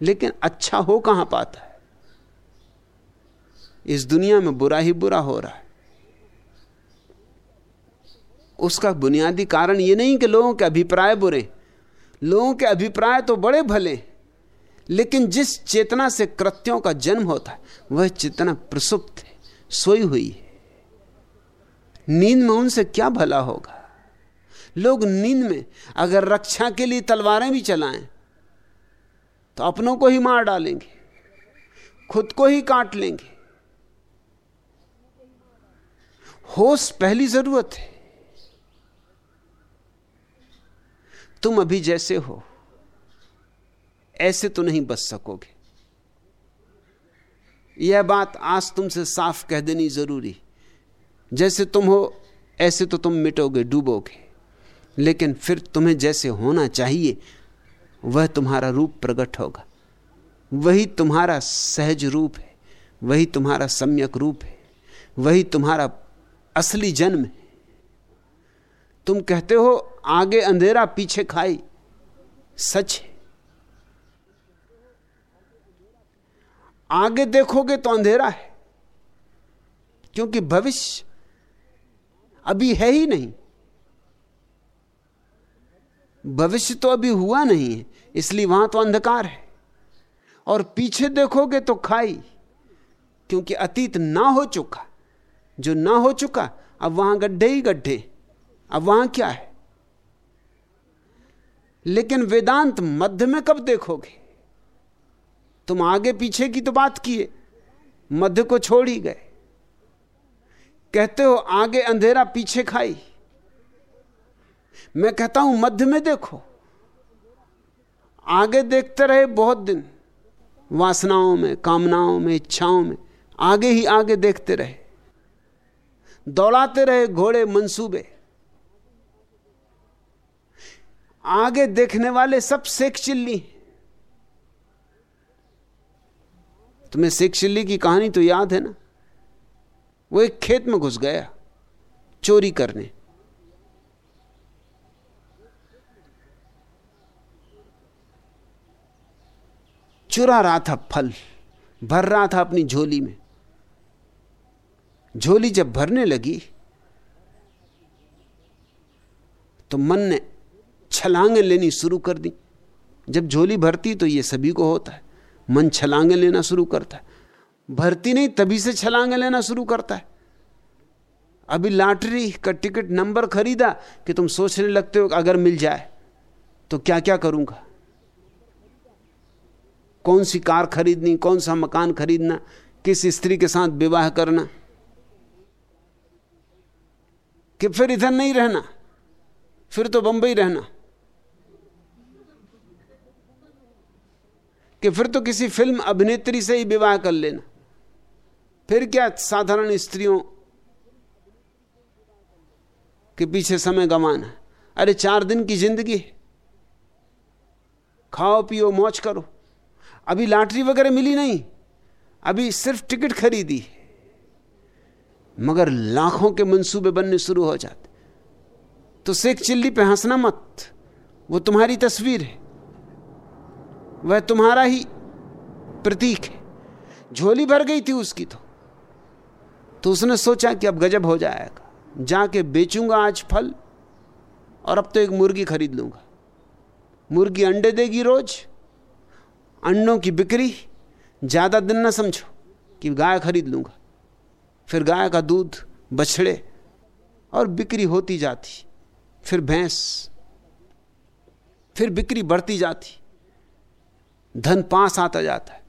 लेकिन अच्छा हो कहाँ पाता है? इस दुनिया में बुरा ही बुरा हो रहा है। उसका बुनियादी कारण यह नहीं कि लोगों के अभिप्राय बुरे लोगों के अभिप्राय तो बड़े भले लेकिन जिस चेतना से कृत्यों का जन्म होता है, वह चेतना प्रसुप्त है, सोई हुई है। नींद में उनसे क्या भला होगा? लोग नींद में, अगर रक्षा के लिए तलवारें भी चलाएँ तो अपनों को ही मार डालेंगे, खुद को ही काट लेंगे। होश पहली ज़रूरत है। तुम अभी जैसे हो, ऐसे तो नहीं बच सकोगे। यह बात आज तुमसे साफ़ कह देनी ज़रूरी, जैसे तुम हो, ऐसे तो तुम मिटोगे, डूबोगे। लेकिन फिर तुम्हें जैसे होना चाहिए, वह तुम्हारा रूप प्रकट होगा। वही तुम्हारा सहज रूप है, वही तुम्हारा सम्यक रूप है, वही तुम्हारा असली जन्म है। तुम कहते हो, आगे अंधेरा पीछे खाई। सच है। आगे देखोगे तो अंधेरा है, क्योंकि भविष्य अभी है ही नहीं। भविष्य तो अभी हुआ नहीं है, इसलिए वहाँ तो अंधकार है। और पीछे देखोगे तो खाई, क्योंकि अतीत ना हो चुका। जो ना हो चुका, अब वहाँ गड्ढे ही गड्ढे, अब वहाँ क्या है? लेकिन वेदांत मध्य में कब देखोगे? तुम आगे पीछे की तो बात किए, मध्य को छोड़ ही गए। कहते हो, आगे अंधेरा पीछे खाई। मैं कहता हूँ, मध्य में देखो। आगे देखते रहे बहुत दिन, वासनाओं में, कामनाओं में, इच्छाओं में, आगे ही आगे देखते रहे। दौड़ाते रहे घोड़े मंसूबे। आगे देखने वाले सब शेख चिल्ली तुम्हें शेख चिल्ली की कहानी तो याद है ना? वो एक खेत में घुस गया, चोरी करने। चुरा रहा था फल, भर रहा था अपनी झोली में। झोली जब भरने लगी तो मन ने छलांगे लेनी शुरू कर दी। जब झोली भरती तो ये सभी को होता है। मन छलांगे लेना शुरू करता है। भरती नहीं, तभी से छलांगे लेना शुरू करता है। अभी लॉटरी का टिकट नंबर खरीदा कि तुम सोचने लगते हो अगर मिल जाए तो क्या क्या करूँगा? कौन सी कार खरीदनी, कौन सा मकान खरीदना, किस स्त्री के साथ विवाह करना। कि फिर इधर नहीं रहना, फिर तो बंबई रहना। कि फिर तो किसी फ़िल्म अभिनेत्री से ही विवाह कर लेना। फिर क्या साधारण स्त्रियों के पीछे समय गंवाना। अरे चार दिन की ज़िंदगी खाओ, पियो, मौज करो। अभी लॉटरी वगैरह मिली नहीं। अभी सिर्फ़ टिकट खरीदी मगर लाखों के मंसूबे बनने शुरू हो जाते। तो शेख चिल्ली पे हंसना मत। वो तुम्हारी तस्वीर है। वह तुम्हारा ही प्रतीक है। झोली भर गई थी उसकी तो। तो उसने सोचा कि अब गजब हो जाएगा। जाके बेचूँगा आज फल और अब तो एक मुर्गी खरीद लूँगा। मुर्गी अंडे देगी रोज। अंडों की बिक्री ज़्यादा दिन ना समझो कि गाय खरीद लूँगा। फिर गाय का दूध बछड़े और बिक्री होती जाती, फिर भैंस, फिर बिक्री बढ़ती जाती। धन पास आता जाता है।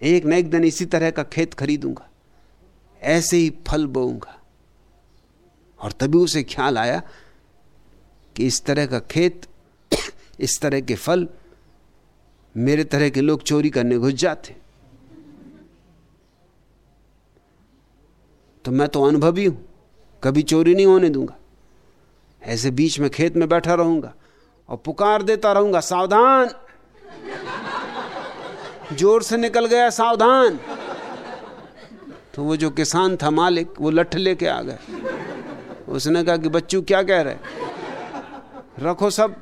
एक न एक दिन इसी तरह का खेत खरीदूँगा, ऐसे ही फल बोऊँगा। और तभी उसे ख्याल आया कि इस तरह का खेत, इस तरह के फल मेरे तरह के लोग चोरी करने घुस जाते। तो मैं तो अनुभवी हूँ, कभी चोरी नहीं होने दूँगा। ऐसे बीच में खेत में बैठा रहूँगा और पुकार देता रहूँगा, सावधान। ज़ोर से निकल गया, सावधान। तो वो जो किसान था मालिक, वो लठ लेके आ गए उसने कहा कि बच्चू, क्या कह रहे? रखो सब,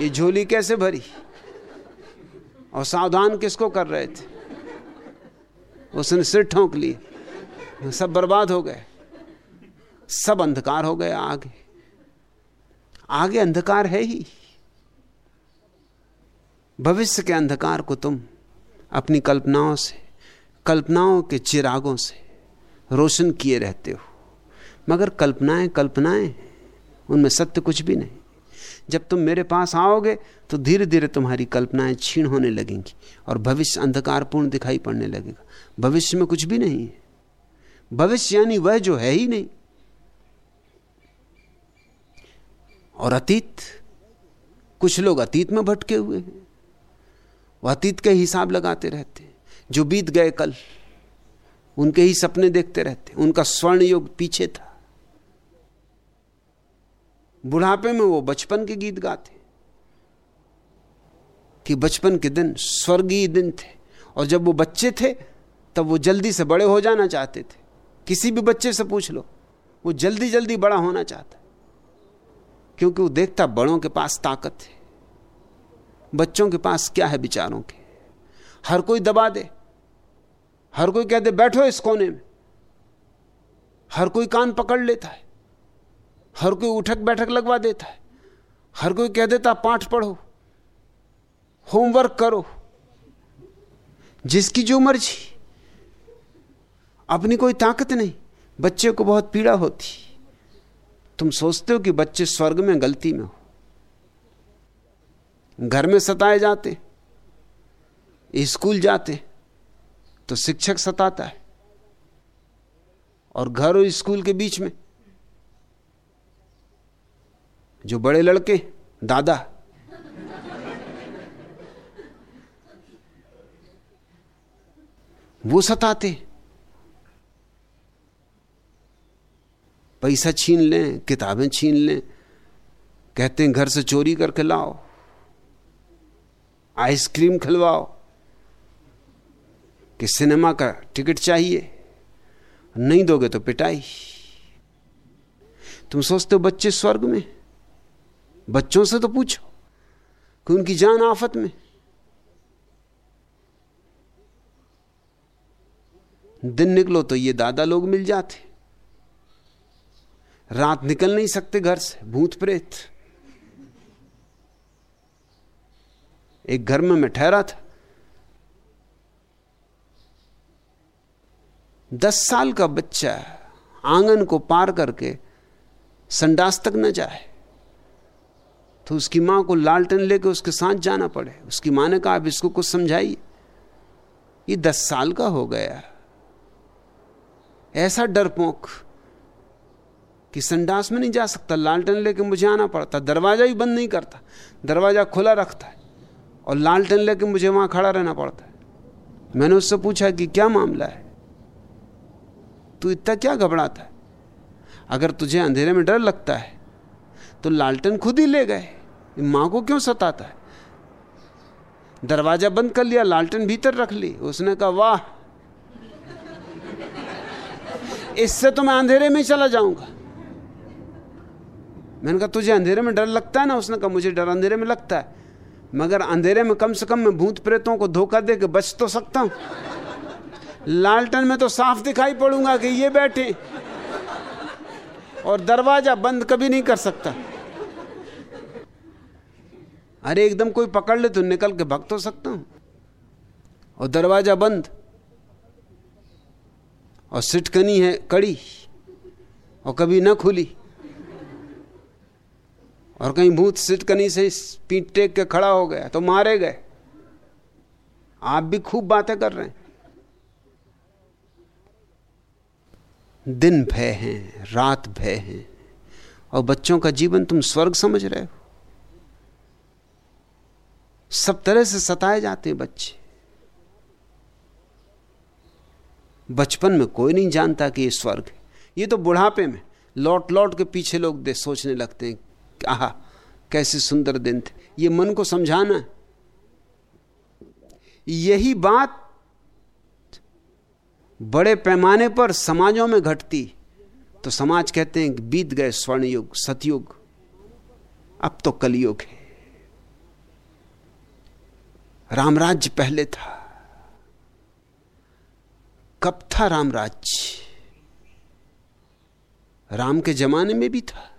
ये झोली कैसे भरी? और सावधान किसको कर रहे थे? उसने सिर ठोंक लिए। सब बर्बाद हो गए। सब अंधकार हो गया आगे। आगे अंधकार है ही। भविष्य के अंधकार को तुम अपनी कल्पनाओं से, कल्पनाओं के चिरागों से रोशन किए रहते हो। मगर कल्पनाएँ कल्पनाएँ, उनमें सत्य कुछ भी नहीं। जब तुम मेरे पास आओगे तो धीरे धीरे तुम्हारी कल्पनाएँ छीण होने लगेंगी और भविष्य अंधकारपूर्ण दिखाई पड़ने लगेगा। भविष्य में कुछ भी नहीं है। भविष्य यानी वह जो है ही नहीं। और अतीत, कुछ लोग अतीत में भटके हुए हैं। वह अतीत के हिसाब लगाते रहते हैं। जो बीत गए कल, उनके ही सपने देखते रहते उनका स्वर्ण युग पीछे था। बुढ़ापे में वो बचपन के गीत गाते। कि बचपन के दिन स्वर्गीय दिन थे। और जब वो बच्चे थे, तब वो जल्दी से बड़े हो जाना चाहते थे। किसी भी बच्चे से पूछ लो, वो जल्दी जल्दी बड़ा होना चाहता। क्योंकि वो देखता बड़ों के पास ताकत है। बच्चों के पास क्या है विचारों के? हर कोई दबा दे। हर कोई कह दे, बैठो इस कोने में। हर कोई कान पकड़ लेता है। हर कोई उठक बैठक लगवा देता है। हर कोई कह देता, पाठ पढ़ो, होमवर्क करो। जिसकी जो मर्ज़ी। अपनी कोई ताकत नहीं, बच्चे को बहुत पीड़ा होती। तुम सोचते हो कि बच्चे स्वर्ग में गलती में हो। घर में सताए जाते, स्कूल जाते तो शिक्षक सताता है। और घर और स्कूल के बीच में जो बड़े लड़के, दादा। वो सताते। पैसा छीन लें, किताबें छीन लें, कहते हैं, घर से चोरी करके लाओ, आइसक्रीम खिलवाओ, कि सिनेमा का टिकट चाहिए, नहीं दोगे तो पिटाई। तुम सोचते हो बच्चे स्वर्ग में बच्चों से तो पूछो कि उनकी जान आफत में। दिन निकलो तो ये दादा लोग मिल जाते। रात निकल नहीं सकते घर से, भूत प्रेत। एक घर में मैं ठहरा था। दस साल का बच्चा आँगन को पार करके संडास तक न जाए। तो उसकी माँ को लालटन लेके उसके साथ जाना पड़े। उसकी माँ ने कहा, आप इसको कुछ समझाइए। ये दस साल का हो गया ऐसा डरपोक कि संडास में नहीं जा सकता। लालटन लेके मुझे आना पड़ता। दरवाज़ा ही बंद नहीं करता। दरवाज़ा खुला रखता है और लालटन लेके मुझे वहाँ खड़ा रहना पड़ता है। मैंने उससे पूछा कि क्या मामला है? तू इतना क्या घबराता है? अगर तुझे अंधेरे में डर लगता है तो लालटन खुद ही ले गए। माँ को क्यों सताता है? दरवाज़ा बंद कर लिया, लालटन भीतर रख ली। उसने कहा, वाह, इससे तो मैं अंधेरे में चला जाऊँगा। मैंने कहा, तुझे अंधेरे में डर लगता है ना? उसने कहा, मुझे डर अंधेरे में लगता है। मगर अंधेरे में कम से कम मैं भूत प्रेतों को धोखा दे के बच तो सकता हूँ। लालटन में तो साफ़ दिखाई पड़ूँगा कि ये बैठे और दरवाज़ा बंद कभी नहीं कर सकता। अरे एकदम कोई पकड़ ले तो निकल के भग तो सकता हूँ। और दरवाज़ा बंद। और सिटकनी है कड़ी। और कभी न खुली। और कहीं भूत सिटकनी से पीट टेक के खड़ा हो गया तो मारे गए। आप भी खूब बातें कर रहे हैं। दिन भय हैं, रात भय हैं। और बच्चों का जीवन तुम स्वर्ग समझ रहे हो। सब तरह से सताए जाते हैं बच्चे। बचपन में कोई नहीं जानता कि ये स्वर्ग है। ये तो बुढ़ापे में लौट लौट के पीछे लोग दे सोचने लगते हैं, आह, कैसे सुंदर दिन थे। ये मन को समझाना यही बात बड़े पैमाने पर समाजों में घटती। तो समाज कहते हैं, बीत गए स्वर्ण युग सतयुग, अब तो कलयुग है। रामराज्य पहले था। कब था रामराज्य? राम के जमाने में भी था।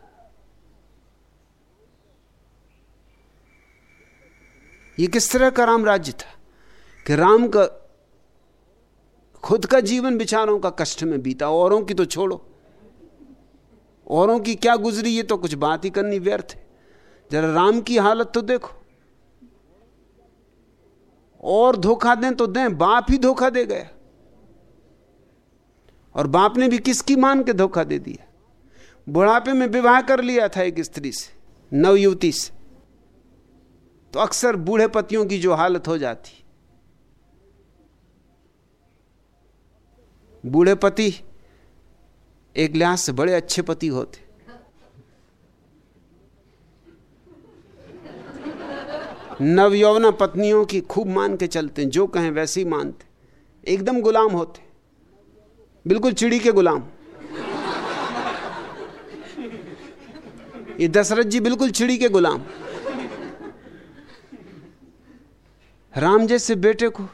ये किस तरह का राम राज्य था कि राम का, खुद का जीवन विचारों का कष्ट में बीता, औरों की तो छोड़ो। औरों की क्या गुजरी, ये तो कुछ बात ही करनी व्यर्थ है। जरा राम की हालत तो देखो। और धोखा दें तो दें, बाप ही धोखा दे गया। और बाप ने भी किसकी मान के धोखा दे दिया? बुढ़ापे में विवाह कर लिया था एक स्त्री से, नवयुवती से। तो अक्सर बूढ़े पतियों की जो हालत हो जाती। बूढ़े पति एक लिहाज से बड़े अच्छे पति होते। नवयौवना पत्नियों की खूब मान के चलते हैं, जो कहें वैसे ही मानते एकदम गुलाम होते बिल्कुल चिड़ी के गुलाम। ये दशरथ जी बिल्कुल चिड़ी के गुलाम। राम जैसे बेटे को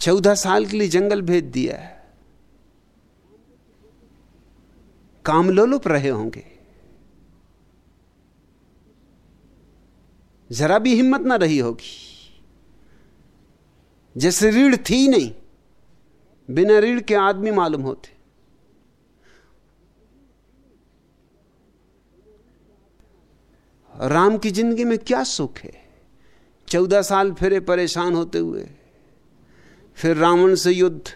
चौदह साल के लिए जंगल भेज दिया है। काम लोलुप रहे होंगे। जरा भी हिम्मत ना रही होगी। जैसे रीढ़ थी नहीं, बिना रीढ़ के आदमी मालूम होते। राम की ज़िंदगी में क्या सुख है? चौदह साल फिरे परेशान होते हुए, फिर रावण से युद्ध,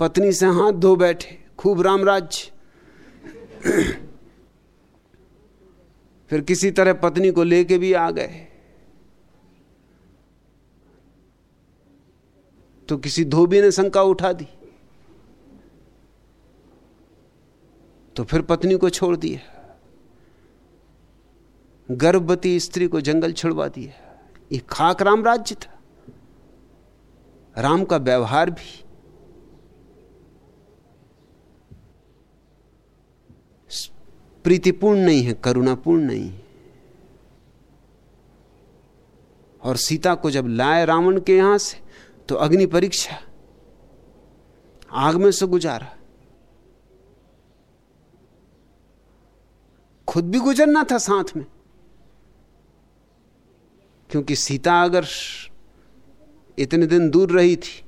पत्नी से हाथ धो बैठे, खूब रामराज्य। फिर किसी तरह पत्नी को लेके भी आ गए। तो किसी धोबी ने शंका उठा दी। तो फिर पत्नी को छोड़ दिया। गर्भवती स्त्री को जंगल छुड़वा दिया। ये खाक राम राज्य था। राम का व्यवहार भी प्रीतिपूर्ण नहीं है, करुणापूर्ण नहीं है। और सीता को जब लाए रावण के यहाँ से तो अग्नि परीक्षा, आग में से गुजारा। खुद भी गुजरना था साथ में, क्योंकि सीता अगर इतने दिन दूर रही थी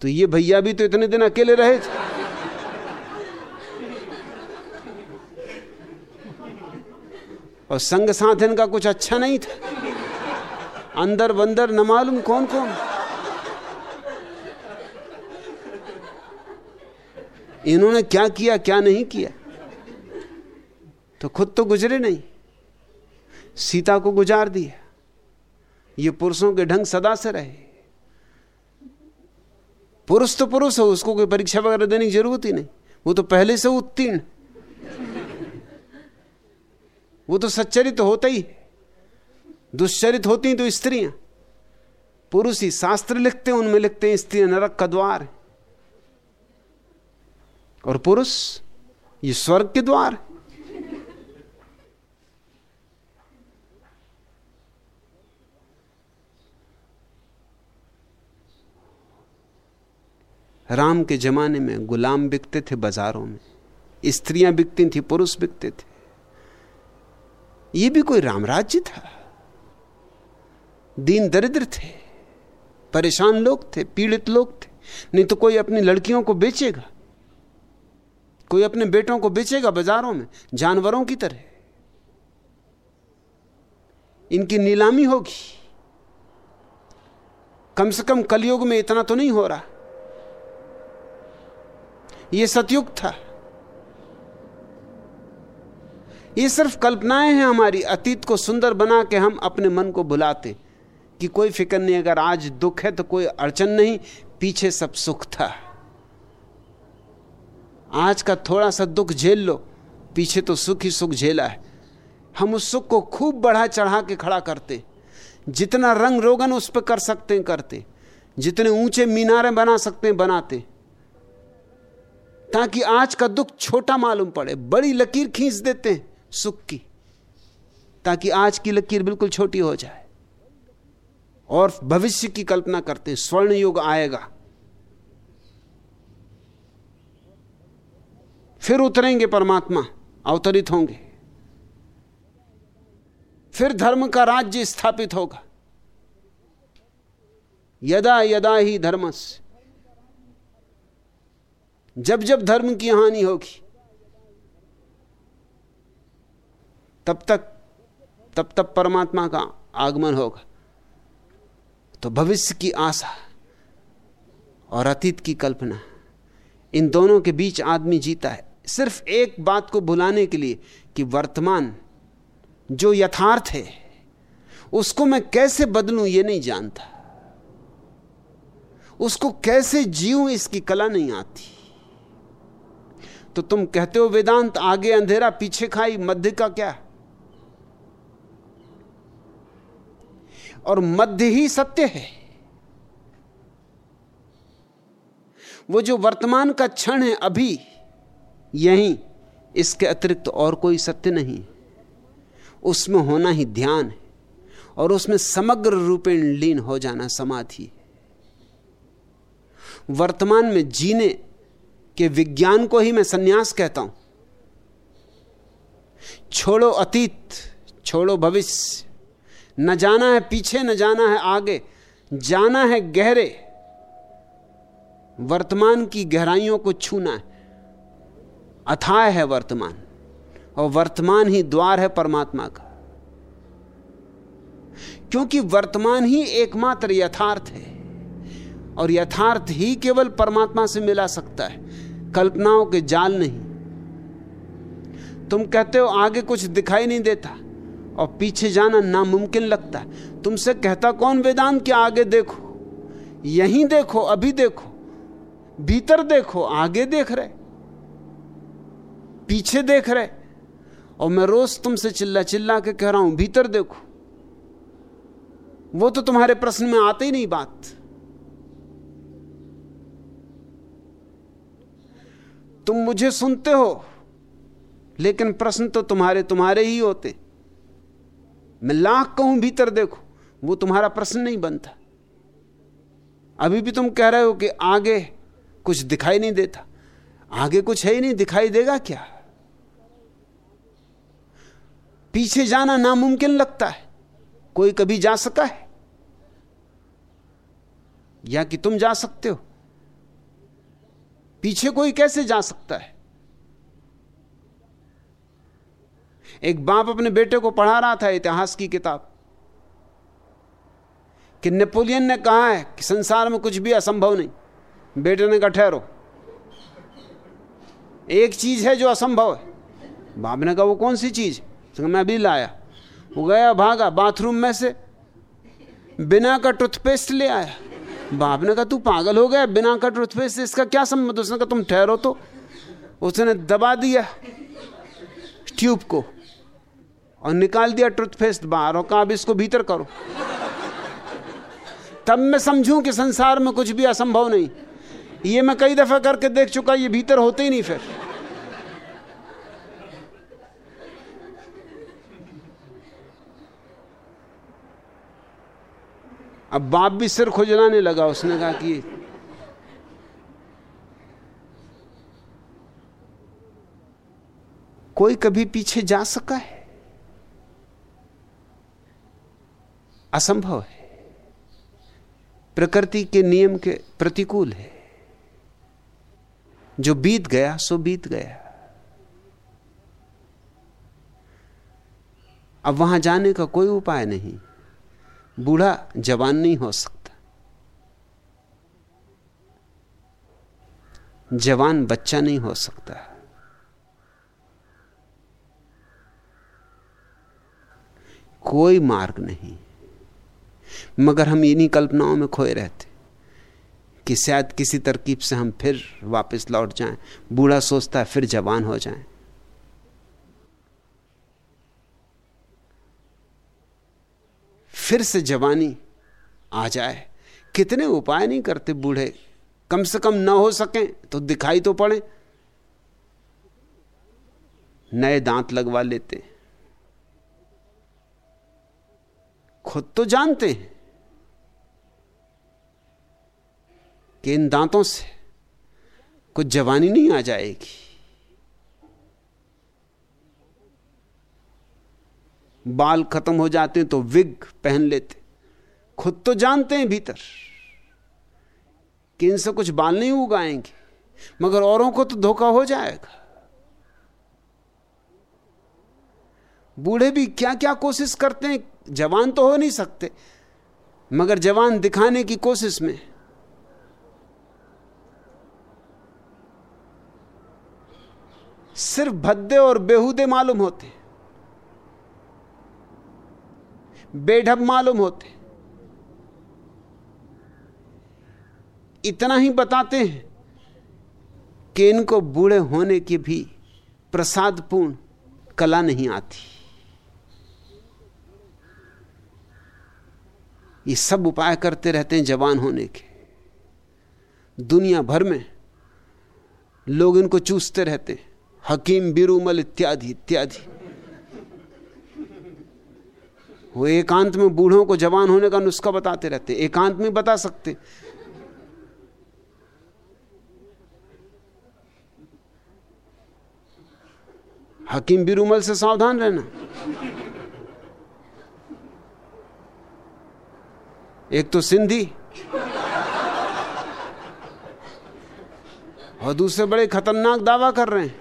तो ये भैया भी तो इतने दिन अकेले रहे थे। और संग साथ इनका कुछ अच्छा नहीं था। अंदर बंदर न मालूम कौन कौन। इन्होंने क्या किया, क्या नहीं किया? तो खुद तो गुजरे नहीं। सीता को गुजार दिया। ये पुरुषों के ढंग सदा से रहे। पुरुष तो पुरुष हो, उसको कोई परीक्षा वगैरह देने की ज़रूरत ही नहीं। वो तो पहले से उत्तीर्ण। वो तो सच्चरित तो होता ही। दुश्चरित होती तो स्त्रियाँ। पुरुष ही शास्त्र लिखते हैं, उनमें लिखते हैं स्त्री नरक का द्वार। और पुरुष, ये स्वर्ग के द्वार। है राम के जमाने में गुलाम बिकते थे बाजारों में। स्त्रियाँ बिकती थी, पुरुष बिकते थे। यह भी कोई रामराज्य था। दीन दरिद्र थे, परेशान लोग थे, पीड़ित लोग थे। नहीं तो कोई अपनी लड़कियों को बेचेगा, कोई अपने बेटों को बेचेगा बाजारों में, जानवरों की तरह। इनकी नीलामी होगी। कम से कम कलयुग में इतना तो नहीं हो रहा। यह सतयुग था। ये सिर्फ़ कल्पनाएँ हैं हमारी, अतीत को सुंदर बना के हम अपने मन को भुलाते कि कोई फ़िक्र नहीं, अगर आज दुख है तो कोई अड़चन नहीं, पीछे सब सुख था। आज का थोड़ा सा दुख झेल लो, पीछे तो सुख ही सुख झेला है। हम उस सुख को खूब बढ़ा चढ़ा के खड़ा करते, जितना रंग रोगन उस पर कर सकते हैं करते, जितने ऊँचे मीनारे बना सकते हैं बनाते, ताकि आज का दुख छोटा मालूम पड़े, बड़ी लकीर खींच देते हैं। सुख की ताकि आज की लकीर बिल्कुल छोटी हो जाए। और भविष्य की कल्पना करते स्वर्ण युग आएगा। फिर उतरेंगे परमात्मा, अवतरित होंगे। फिर धर्म का राज्य स्थापित होगा। यदा यदा ही धर्मस, जब जब धर्म की हानि होगी तब तक, तब तब परमात्मा का आगमन होगा। तो भविष्य की आशा और अतीत की कल्पना, इन दोनों के बीच आदमी जीता है। सिर्फ़ एक बात को भुलाने के लिए कि वर्तमान जो यथार्थ है, उसको मैं कैसे बदलूं ये नहीं जानता। उसको कैसे जीऊं इसकी कला नहीं आती। तो तुम कहते हो, वेदांत आगे अंधेरा पीछे खाई, मध्य का क्या? और मध्य ही सत्य है। वो जो वर्तमान का क्षण है अभी, यही इसके अतिरिक्त और कोई सत्य नहीं। उसमें होना ही ध्यान है और उसमें समग्र रूपेण लीन हो जाना समाधि वर्तमान में जीने के विज्ञान को ही मैं सन्यास कहता हूँ। छोड़ो अतीत, छोड़ो भविष्य। न जाना है पीछे, न जाना है आगे। जाना है गहरे। वर्तमान की गहराइयों को छूना है। अथाय है वर्तमान, और वर्तमान ही द्वार है परमात्मा का। क्योंकि वर्तमान ही एकमात्र यथार्थ है, और यथार्थ ही केवल परमात्मा से मिला सकता है, कल्पनाओं के जाल नहीं। तुम कहते हो आगे कुछ दिखाई नहीं देता और पीछे जाना नामुमकिन लगता है। तुमसे कहता कौन वेदांत के आगे देखो? यहीं देखो, अभी देखो। भीतर देखो, आगे देख रहे। पीछे देख रहे। और मैं रोज तुमसे चिल्ला चिल्ला के कह रहा हूँ, भीतर देखो। वो तो तुम्हारे प्रश्न में आते ही नहीं बात। तुम मुझे सुनते हो, लेकिन प्रश्न तो तुम्हारे तुम्हारे ही होते। मैं लाख कहूँ भीतर देखो, वो तुम्हारा प्रश्न नहीं बनता। अभी भी तुम कह रहे हो कि आगे कुछ दिखाई नहीं देता। आगे कुछ है ही नहीं, दिखाई देगा क्या? पीछे जाना नामुमकिन लगता है। कोई कभी जा सका है? या कि तुम जा सकते हो? पीछे कोई कैसे जा सकता है? एक बाप अपने बेटे को पढ़ा रहा था इतिहास की किताब। कि नेपोलियन ने कहा है कि संसार में कुछ भी असंभव नहीं। बेटे ने कहा, ठहरो। एक चीज़ है जो असंभव है। बाप ने कहा, वो कौन सी चीज़? तो मैं अभी लाया। वो गया, भागा, बाथरूम में से बिना का टूथपेस्ट ले आया। बाप ने कहा, तू पागल हो गया, बिना का टूथपेस्ट, इसका क्या संबंध उसने कहा, तुम ठहरो तो। उसने दबा दिया ट्यूब को। और निकाल दिया टूथपेस्ट बाहर और कहा, अब इसको भीतर करो। तब मैं समझूं कि संसार में कुछ भी असंभव नहीं। ये मैं कई दफ़ा करके देख चुका, ये भीतर होते ही नहीं फिर। अब बाप भी सिर खुजलाने लगा, उसने कहा कि कोई कभी पीछे जा सका है? असंभव है। प्रकृति के नियम के प्रतिकूल है। जो बीत गया, सो बीत गया। अब वहाँ जाने का कोई उपाय नहीं। बूढ़ा जवान नहीं हो सकता। जवान बच्चा नहीं हो सकता। कोई मार्ग नहीं। मगर हम इन्हीं कल्पनाओं में खोए रहते कि शायद किसी तरकीब से हम फिर वापस लौट जाएँ। बूढ़ा सोचता है फिर जवान हो जाएँ। फिर से जवानी आ जाए। कितने उपाय नहीं करते बूढ़े। कम से कम ना हो सकें तो दिखाई तो पड़े। नए दांत लगवा लेते। खुद तो जानते हैं कि इन दांतों से कुछ जवानी नहीं आ जाएगी। बाल खत्म हो जाते हैं तो विग पहन लेते। खुद तो जानते हैं भीतर कि इनसे कुछ बाल नहीं उगाएँगे, मगर औरों को तो धोखा हो जाएगा। बूढ़े भी क्या क्या कोशिश करते हैं जवान तो हो नहीं सकते, मगर जवान दिखाने की कोशिश में। सिर्फ़ भद्दे और बेहुदे मालूम होते, बेढब मालूम होते। इतना ही बताते हैं कि इनको बूढ़े होने की भी प्रसादपूर्ण कला नहीं आती। ये सब उपाय करते रहते हैं जवान होने के। दुनिया भर में लोग इनको चूसते रहते हैं। हकीम, बिरुमल इत्यादि इत्यादि। वो एकांत में बूढ़ों को जवान होने का नुस्खा बताते रहते एकांत में बता सकते हकीम, बिरुमल से सावधान रहना। एक तो सिंधी और दूसरे बड़े खतरनाक दावा कर रहे हैं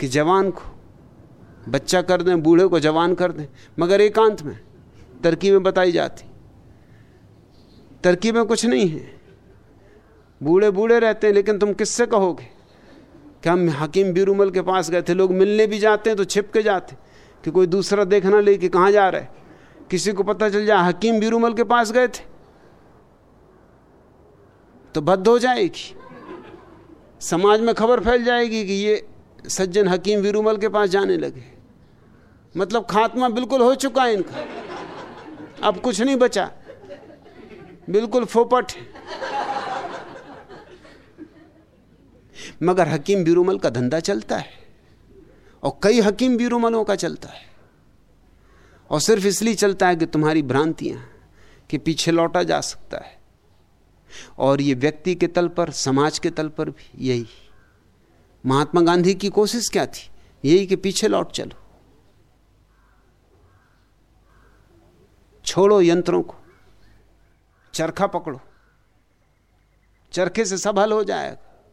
कि जवान को, बच्चा कर दें, बूढ़े को जवान कर दें, मगर एकांत में तरकीबें बताई जाती। तरकीबें कुछ नहीं है। बूढ़े बूढ़े रहते हैं, लेकिन तुम किससे कहोगे? कि हम हकीम बीरूमल के पास गए थे, लोग मिलने भी जाते हैं तो छिप के जाते कि कोई दूसरा देखना ले कि कहाँ जा रहा है? किसी को पता चल जाए, हकीम बीरूमल के पास गए थे तो बद्ध हो जाएगी। समाज में खबर फैल जाएगी कि ये सज्जन हकीम वीरूमल के पास जाने लगे। मतलब खात्मा बिल्कुल हो चुका है इनका। अब कुछ नहीं बचा। बिल्कुल फोपट मगर हकीम बीरूमल का धंधा चलता है और कई हकीम बीरूमलों का चलता है। और सिर्फ़ इसलिए चलता है कि तुम्हारी भ्रांतियाँ कि पीछे लौटा जा सकता है। और ये व्यक्ति के तल पर, समाज के तल पर भी यही। महात्मा गांधी की कोशिश क्या थी? यही कि पीछे लौट चलो। छोड़ो यंत्रों को। चरखा पकड़ो। चरखे से सब हल हो जाएगा।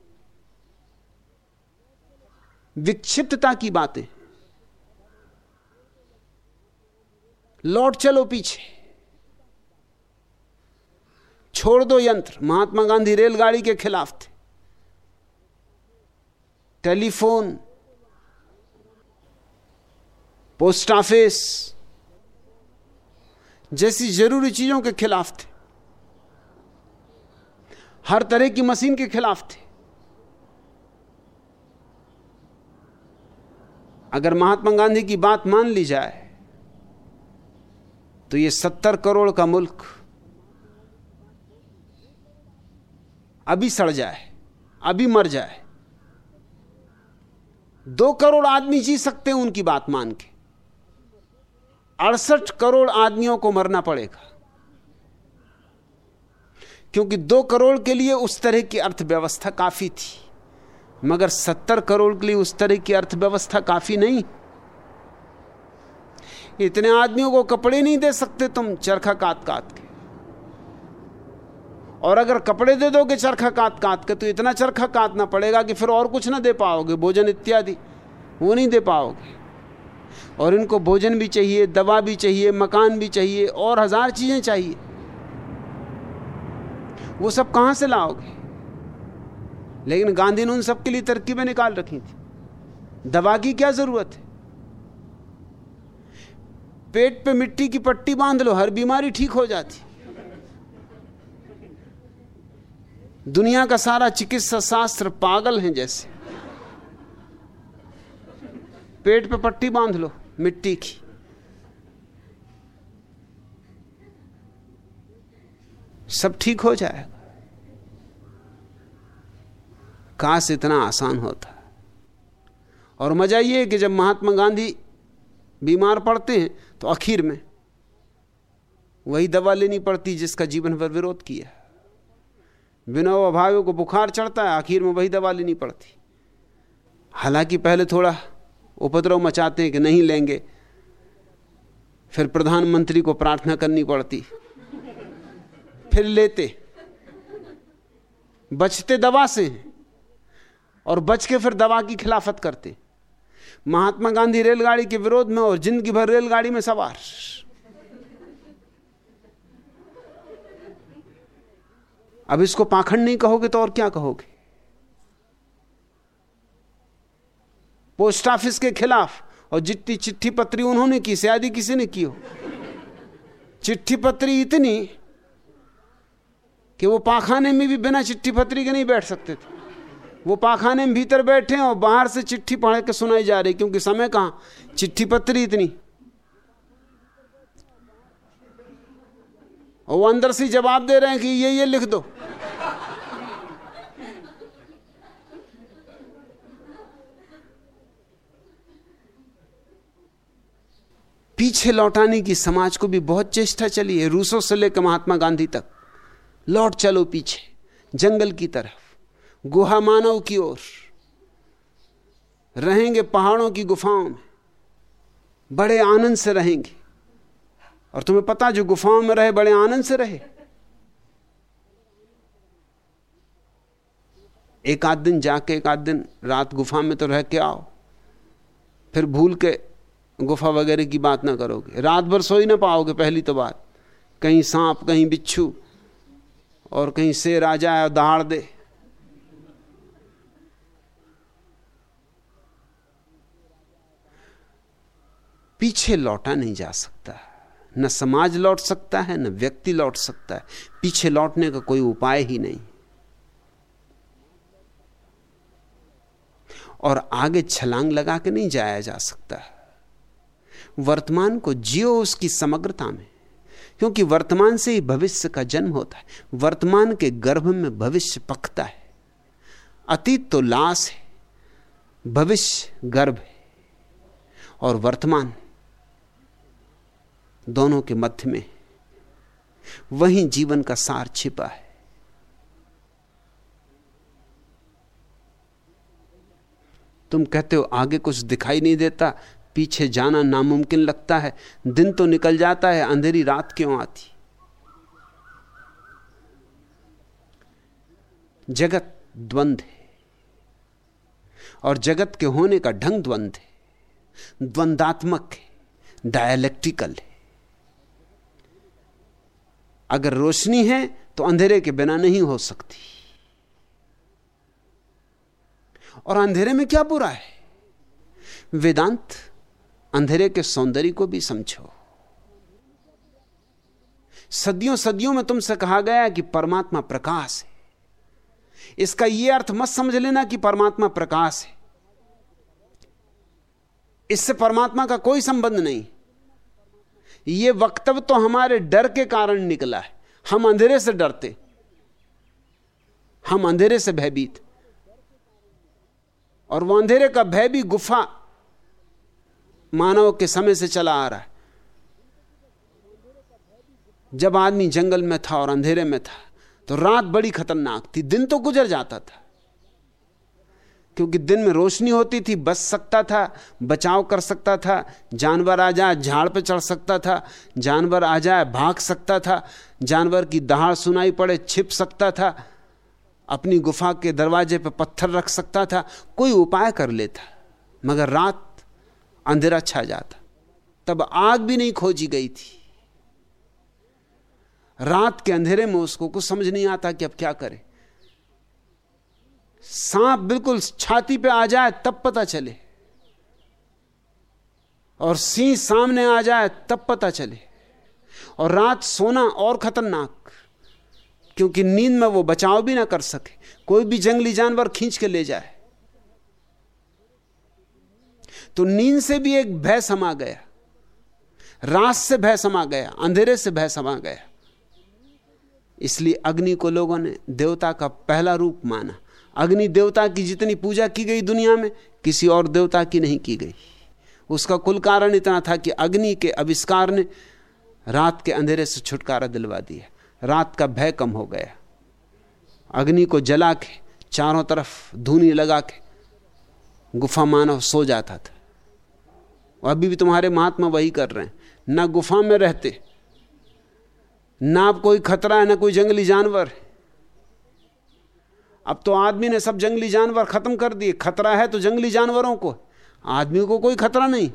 विक्षिप्तता की बातें। लौट चलो पीछे। छोड़ दो यंत्र। महात्मा गांधी रेलगाड़ी के खिलाफ थे। टेलीफोन, पोस्ट ऑफ़िस, जैसी ज़रूरी चीज़ों के खिलाफ थे। हर तरह की मशीन के खिलाफ थे। अगर महात्मा गांधी की बात मान ली जाए तो ये सत्तर करोड़ का मुल्क अभी सड़ जाए, अभी मर जाए। दो करोड़ आदमी जी सकते हैं उनकी बात मान के। अड़सठ करोड़ आदमियों को मरना पड़ेगा। क्योंकि दो करोड़ के लिए उस तरह की अर्थव्यवस्था काफ़ी थी, मगर सत्तर करोड़ के लिए उस तरह की अर्थव्यवस्था काफ़ी नहीं। इतने आदमियों को कपड़े नहीं दे सकते तुम चरखा काट काट के। और अगर कपड़े दे दोगे चरखा काट काट के तो इतना चरखा काटना पड़ेगा कि फिर और कुछ ना दे पाओगे, भोजन इत्यादि। वो नहीं दे पाओगे। और इनको भोजन भी चाहिए, दवा भी चाहिए, मकान भी चाहिए, और हज़ार चीज़ें चाहिए। वो सब कहाँ से लाओगे? लेकिन गांधी ने उन सबके लिए तरकीबें निकाल रखी थी। दवा की क्या ज़रूरत है? पेट पे मिट्टी की पट्टी बाँध लो, हर बीमारी ठीक हो जाती। दुनिया का सारा चिकित्सा शास्त्र पागल है जैसे। पेट पे पट्टी बाँध लो, मिट्टी की। सब ठीक हो जाएगा काश इतना आसान होता। और मज़ा यह कि जब महात्मा गांधी बीमार पड़ते हैं तो आखिर में वही दवा लेनी पड़ती जिसका जीवन भर विरोध किया बिना अभावियों को बुखार चढ़ता है, आखिर में वही दवा लेनी पड़ती। हालाँकि पहले थोड़ा उपद्रव मचाते हैं कि नहीं लेंगे, फिर प्रधानमंत्री को प्रार्थना करनी पड़ती। फिर लेते। बचते दवा से और बच के फिर दवा की खिलाफत करते। महात्मा गांधी रेलगाड़ी के विरोध में और ज़िंदगी भर रेलगाड़ी में सवार। अब इसको पाखंड नहीं कहोगे तो और क्या कहोगे? पोस्ट ऑफ़िस के खिलाफ और जितनी चिट्ठी पत्री उन्होंने की शायद किसी ने की हो? चिट्ठी पत्री इतनी कि वो पाखाने में भी बिना चिट्ठी पत्री के नहीं बैठ सकते थे। वो पाखाने में भीतर बैठे हैं और बाहर से चिट्ठी पढ़ के सुनाई जा रही क्योंकि समय कहाँ? चिट्ठी पत्री इतनी। और वो अंदर से जवाब दे रहे हैं कि ये ये लिख दो। पीछे लौटाने की समाज को भी बहुत चेष्टा चली है, रूसों से लेकर महात्मा गांधी तक। लौट चलो पीछे, जंगल की तरफ़। गुहा मानव की ओर। रहेंगे पहाड़ों की गुफाओं में। बड़े आनंद से रहेंगे। और तुम्हें पता जो गुफाओं में रहे, बड़े आनंद से रहे। एक आध दिन जाके, एक आध दिन रात गुफा में तो रह के आओ। फिर भूल के गुफा वगैरह की बात ना करोगे। रात भर सो ही ना पाओगे, पहली तो बात। कहीं सांप, कहीं बिच्छू, और कहीं शेर आ जाए और दहाड़ दे। पीछे लौटा नहीं जा सकता। न समाज लौट सकता है, न व्यक्ति लौट सकता है। पीछे लौटने का कोई उपाय ही नहीं। और आगे छलांग लगा के नहीं जाया जा सकता। वर्तमान को जियो उसकी समग्रता में। क्योंकि वर्तमान से ही भविष्य का जन्म होता है। वर्तमान के गर्भ में भविष्य पकता है। अतीत तो लाश है। भविष्य गर्भ है। और वर्तमान दोनों के मध्य में वहीं जीवन का सार छिपा है। तुम कहते हो, आगे कुछ दिखाई नहीं देता, पीछे जाना नामुमकिन लगता है, दिन तो निकल जाता है, अंधेरी रात क्यों आती? जगत द्वंद है, और जगत के होने का ढंग द्वंद है, द्वंदात्मक है डायलेक्टिकल है। अगर रोशनी है तो अंधेरे के बिना नहीं हो सकती। और अंधेरे में क्या बुरा है? वेदांत, अंधेरे के सौंदर्य को भी समझो। सदियों सदियों में तुमसे कहा गया कि परमात्मा प्रकाश है। इसका यह अर्थ मत समझ लेना कि परमात्मा प्रकाश है। इससे परमात्मा का कोई संबंध नहीं। यह वक्तव्य तो हमारे डर के कारण निकला है। हम अंधेरे से डरते। हम अंधेरे से भयभीत। और वह अंधेरे का भय भी गुफा मानव के समय से चला आ रहा है। जब आदमी जंगल में था और अंधेरे में था तो रात बड़ी खतरनाक थी, दिन तो गुजर जाता था। क्योंकि दिन में रोशनी होती थी बच सकता था, बचाव कर सकता था, जानवर आ जाए, झाड़ पे चढ़ सकता था, जानवर आ जाए, भाग सकता था, जानवर की दहाड़ सुनाई पड़े, छिप सकता था, अपनी गुफा के दरवाजे पर पत्थर रख सकता था, कोई उपाय कर लेता, मगर रात अंधेरा छा जाता, तब आग भी नहीं खोजी गई थी। रात के अंधेरे में उसको कुछ समझ नहीं आता कि अब क्या करे। सांप बिल्कुल छाती पे आ जाए, तब पता चले। और सिंह सामने आ जाए, तब पता चले। और रात सोना और खतरनाक, क्योंकि नींद में वो बचाव भी ना कर सके। कोई भी जंगली जानवर खींच के ले जाए। तो नींद से भी एक भय समा गया। रात से भय समा गया, अंधेरे से भय समा गया। इसलिए अग्नि को लोगों ने देवता का पहला रूप माना। अग्नि देवता की जितनी पूजा की गई दुनिया में, किसी और देवता की नहीं की गई। उसका कुल कारण इतना था कि अग्नि के आविष्कार ने रात के अंधेरे से छुटकारा दिलवा दिया। रात का भय कम हो गया। अग्नि को जला के, चारों तरफ़ धूनी लगा के, गुफा मानव सो जाता था। अभी भी तुम्हारे महात्मा वही कर रहे हैं। ना गुफा में रहते, ना कोई खतरा है, ना कोई जंगली जानवर है। अब तो आदमी ने सब जंगली जानवर खत्म कर दिए। खतरा है तो जंगली जानवरों को। आदमी को कोई खतरा नहीं।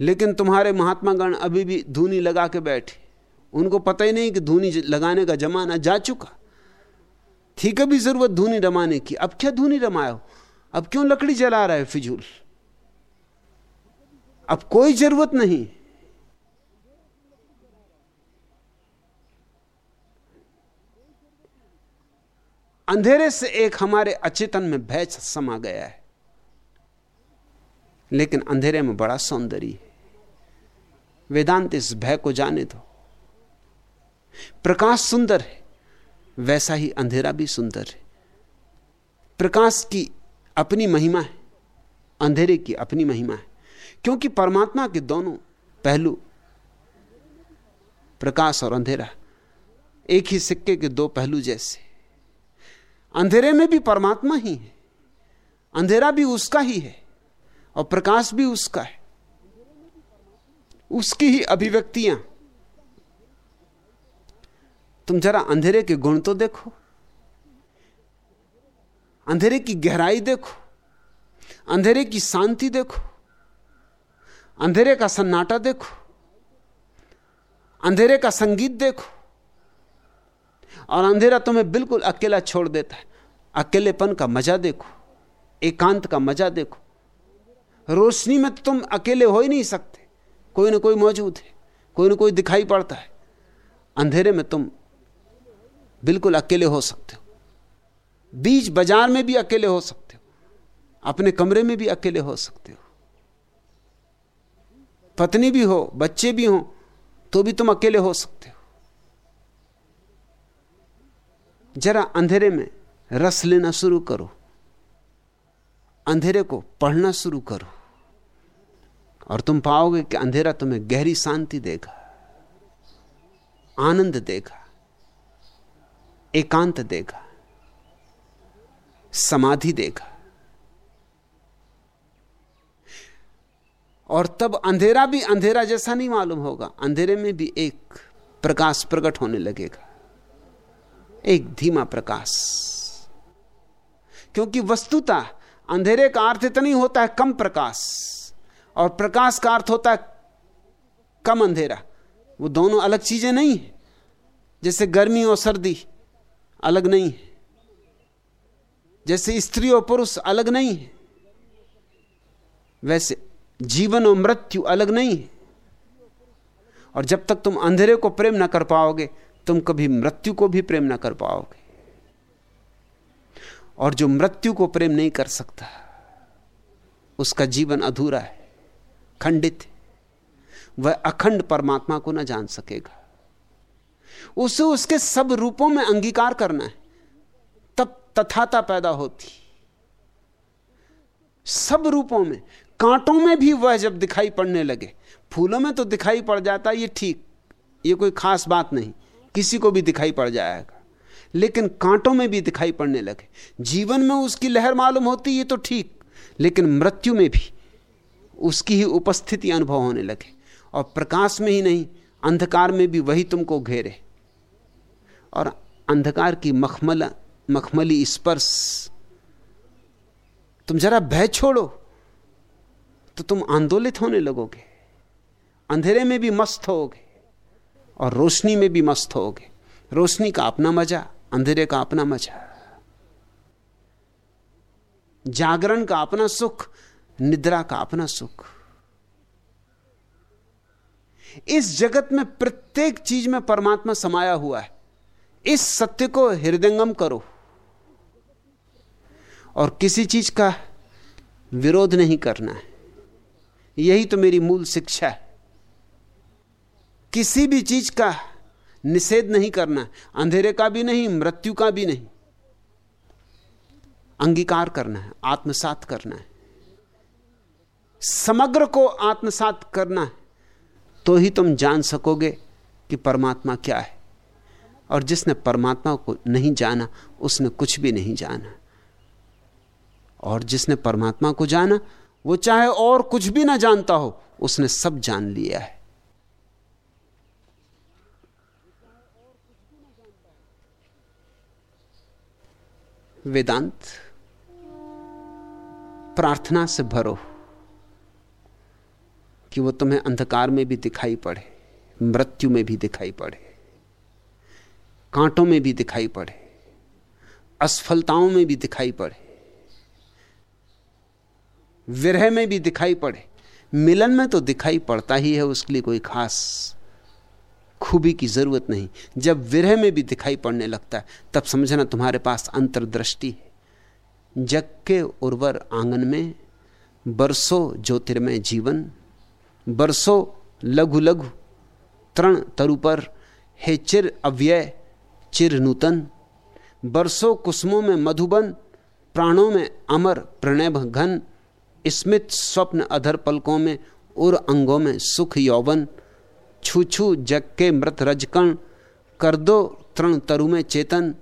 लेकिन तुम्हारे महात्मा गण अभी भी धूनी लगा के बैठे। उनको पता ही नहीं कि धूनी लगाने का जमाना जा चुका। थी कभी ज़रूरत धूनी रमाने की? अब क्या धूनी रमायो अब क्यों लकड़ी जला रहा है फिजूल? अब कोई ज़रूरत नहीं। अंधेरे से एक हमारे अचेतन में भय समा गया है। लेकिन अंधेरे में बड़ा सौंदर्य है। वेदांत इस भय को जाने दो। प्रकाश सुंदर है, वैसा ही अंधेरा भी सुंदर है। प्रकाश की अपनी महिमा है, अंधेरे की अपनी महिमा है। क्योंकि परमात्मा के दोनों पहलू, प्रकाश और अंधेरा, एक ही सिक्के के दो पहलू जैसे। अंधेरे में भी परमात्मा ही है। अंधेरा भी उसका ही है और प्रकाश भी उसका है। उसकी ही अभिव्यक्तियाँ। तुम जरा अंधेरे के गुण तो देखो। अंधेरे की गहराई देखो। अंधेरे की शांति देखो। अंधेरे का सन्नाटा देखो। अंधेरे का संगीत देखो। और अंधेरा तुम्हें बिल्कुल अकेला छोड़ देता है। अकेलेपन का मज़ा देखो, एकांत का मज़ा देखो। रोशनी में तो तुम अकेले हो ही नहीं सकते। कोई ना कोई मौजूद है, कोई ना कोई दिखाई पड़ता है। अंधेरे में तुम बिल्कुल अकेले हो सकते हो। बीच बाज़ार में भी अकेले हो सकते हो। अपने कमरे में भी अकेले हो सकते हो। पत्नी भी हो, बच्चे भी हो तो भी तुम अकेले हो सकते हो। जरा अंधेरे में रस लेना शुरू करो। अंधेरे को पढ़ना शुरू करो। और तुम पाओगे कि अंधेरा तुम्हें गहरी शांति देगा, आनंद देगा, एकांत देगा, समाधि देगा। और तब अंधेरा भी अंधेरा जैसा नहीं मालूम होगा, अंधेरे में भी एक प्रकाश प्रकट होने लगेगा। एक धीमा प्रकाश। क्योंकि वस्तुता अंधेरे का अर्थ इतना ही होता है कम प्रकाश, और प्रकाश का अर्थ होता है कम अंधेरा। वो दोनों अलग चीज़ें नहीं है। जैसे गर्मी और सर्दी अलग नहीं है। जैसे स्त्री और पुरुष अलग नहीं है। वैसे जीवन और मृत्यु अलग नहीं है। और जब तक तुम अंधेरे को प्रेम ना कर पाओगे तुम कभी मृत्यु को भी प्रेम ना कर पाओगे। और जो मृत्यु को प्रेम नहीं कर सकता, उसका जीवन अधूरा है, खंडित है। वह अखंड परमात्मा को ना जान सकेगा। उसे उसके सब रूपों में अंगीकार करना है। तब तथाता पैदा होती। सब रूपों में, कांटों में भी वह जब दिखाई पड़ने लगे, फूलों में तो दिखाई पड़ जाता, ये ठीक, ये कोई खास बात नहीं। किसी को भी दिखाई पड़ जाएगा। लेकिन कांटों में भी दिखाई पड़ने लगे। जीवन में उसकी लहर मालूम होती, ये तो ठीक, लेकिन मृत्यु में भी उसकी ही उपस्थिति अनुभव होने लगे। और प्रकाश में ही नहीं, अंधकार में भी वही तुमको घेरे। और अंधकार की मखमल, मखमली स्पर्श, तुम जरा भय छोड़ो तो तुम आंदोलित होने लगोगे। अंधेरे में भी मस्त होगे। और रोशनी में भी मस्त होगे। रोशनी का अपना मज़ा, अंधेरे का अपना मज़ा। जागरण का अपना सुख, निद्रा का अपना सुख। इस जगत में प्रत्येक चीज़ में परमात्मा समाया हुआ है। इस सत्य को हृदयंगम करो। और किसी चीज़ का विरोध नहीं करना है। यही तो मेरी मूल शिक्षा है। किसी भी चीज़ का निषेध नहीं करना, अंधेरे का भी नहीं, मृत्यु का भी नहीं। अंगीकार करना है, आत्मसात करना है। समग्र को आत्मसात करना है तो ही तुम जान सकोगे कि परमात्मा क्या है। और जिसने परमात्मा को नहीं जाना, उसने कुछ भी नहीं जाना। और जिसने परमात्मा को जाना, वो चाहे और कुछ भी ना जानता हो, उसने सब जान लिया है। वेदांत, प्रार्थना से भरो कि वो तुम्हें अंधकार में भी दिखाई पड़े, मृत्यु में भी दिखाई पड़े, कांटों में भी दिखाई पड़े, असफलताओं में भी दिखाई पड़े, विरह में भी दिखाई पड़े। मिलन में तो दिखाई पड़ता ही है, उसके लिए कोई खास खूबी की ज़रूरत नहीं। जब विरह में भी दिखाई पड़ने लगता है, तब समझना तुम्हारे पास अंतर्दृष्टि है। जग के उर्वर आँगन में, बरसों ज्योतिर्मय जीवन, बरसों लघु लघु तृण तरु पर हे चिर अव्यय, चिर नूतन, बरसों कुसुमों में मधुबन, प्राणों में अमर प्रणय घन, स्मित स्वप्न अधर पलकों में, उर अंगों में सुख यौवन छू छू जग के मृत रजकण, कर दो तृण तरु में चेतन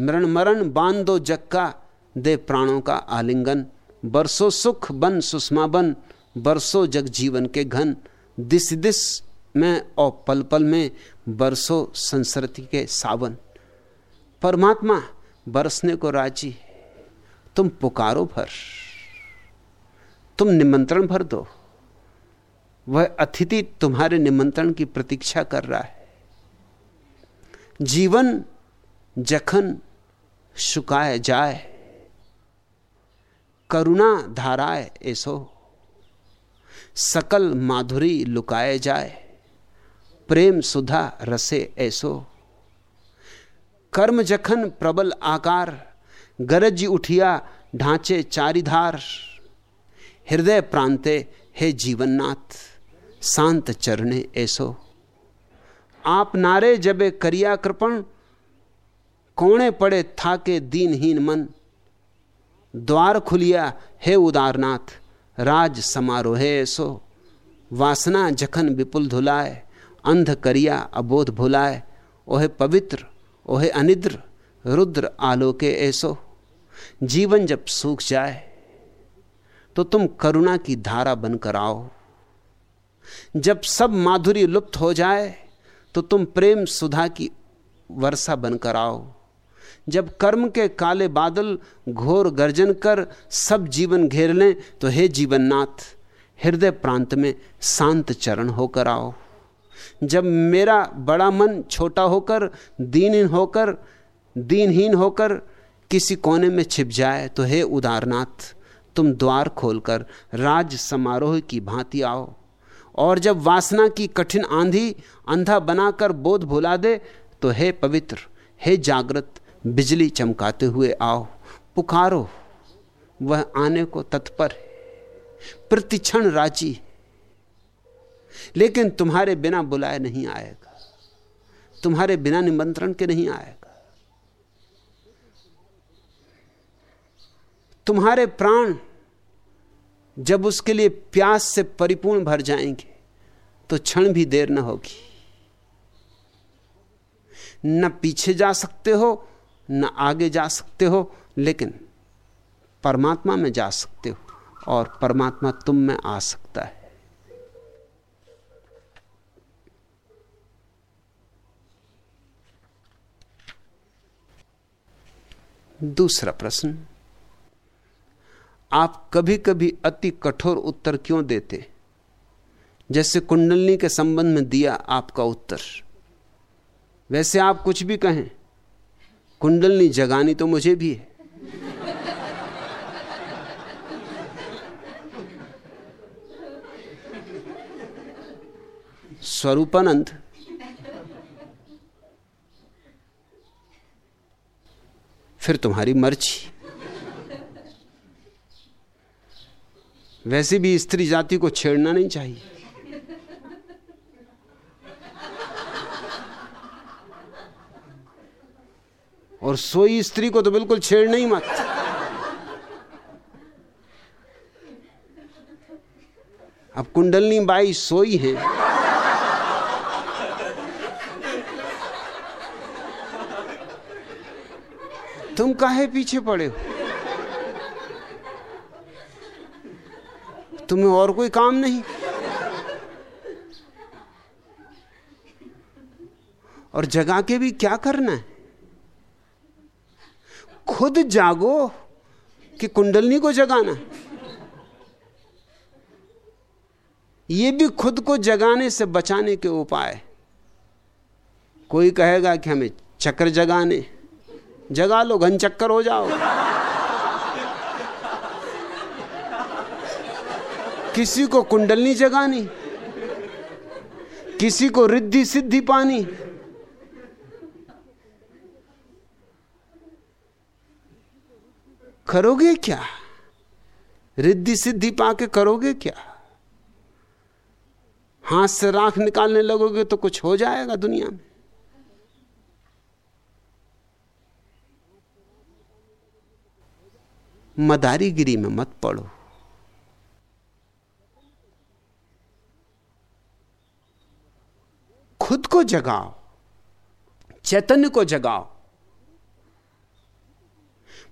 मरण मरण बाँध दो जग का, दे प्राणों का आलिंगन। बरसो सुख बन सुषमा बन, बरसो जग जीवन के घन। दिस दिस में और पल पल में बरसो संस्कृति के सावन। परमात्मा, बरसने को राज़ी तुम पुकारो भर। तुम निमंत्रण भर दो। वह अतिथि तुम्हारे निमंत्रण की प्रतीक्षा कर रहा है। जीवन जखन शुकाए जाए, करुणा धाराए ऐसो, सकल माधुरी लुकाए जाए, प्रेम सुधा रसे ऐसो। कर्म जखन प्रबल आकार, गरज उठिया ढांचे चारिधार, हृदय प्रांते हे जीवननाथ। शांत चरणे ऐसो। आप नारे जबे करिया कृपण, कोणे पड़े था के दीनहीन मन। द्वार खुलिया हे उदारनाथ, राज समारोह ऐसो। वासना जखन विपुल धुलाए, अंध करिया अबोध भुलाए, ओहे पवित्र, ओहे अनिद्र, रुद्र आलोके ऐसो। जीवन जब सूख जाए तो तुम करुणा की धारा बनकर आओ। जब सब माधुरी लुप्त हो जाए तो तुम प्रेम सुधा की वर्षा बनकर आओ। जब कर्म के काले बादल घोर गर्जन कर सब जीवन घेर लें तो हे जीवननाथ, हृदय प्रांत में शांत चरण होकर आओ। जब मेरा बड़ा मन छोटा होकर, दीनहीन होकर दीनहीन होकर किसी कोने में छिप जाए तो हे उदारनाथ, तुम द्वार खोलकर राज समारोह की भांति आओ। और जब वासना की कठिन आंधी अंधा बनाकर बोध भुला दे तो हे पवित्र, हे जागृत, बिजली चमकाते हुए आओ, पुकारो, वह आने को तत्पर है, प्रतिक्षण राज़ी लेकिन तुम्हारे बिना बुलाए नहीं आएगा, तुम्हारे बिना निमंत्रण के नहीं आएगा। तुम्हारे प्राण जब उसके लिए प्यास से परिपूर्ण भर जाएँगे तो क्षण भी देर न होगी। न पीछे जा सकते हो, न आगे जा सकते हो, लेकिन परमात्मा में जा सकते हो और परमात्मा तुम में आ सकता है। दूसरा प्रश्न, आप कभी कभी अति कठोर उत्तर क्यों देते? जैसे कुंडलनी के संबंध में दिया आपका उत्तर। वैसे आप कुछ भी कहें, कुंडलनी जगानी तो मुझे भी है। स्वरूपानंद, फिर तुम्हारी मर्ज़ी। वैसे भी स्त्री जाति को छेड़ना नहीं चाहिए। और सोई स्त्री को तो बिल्कुल छेड़ना ही मत। अब कुंडलनी बाई सोई है। तुम काहे पीछे पड़े हो? तुम्हें और कोई काम नहीं। और जगा के भी क्या करना है? खुद जागो कि कुंडलनी को जगाना। ये भी खुद को जगाने से बचाने के उपाय। कोई कहेगा कि हमें चक्र जगाने। जगा लो, घन चक्कर हो जाओ। किसी को कुंडलनी जगानी। किसी को रिद्धि सिद्धि पानी। करोगे क्या? रिद्धि सिद्धि पाके करोगे क्या? हाथ से राख निकालने लगोगे तो कुछ हो जाएगा दुनिया में। मदारीगिरी में मत पड़ो। खुद को जगाओ, चैतन्य को जगाओ।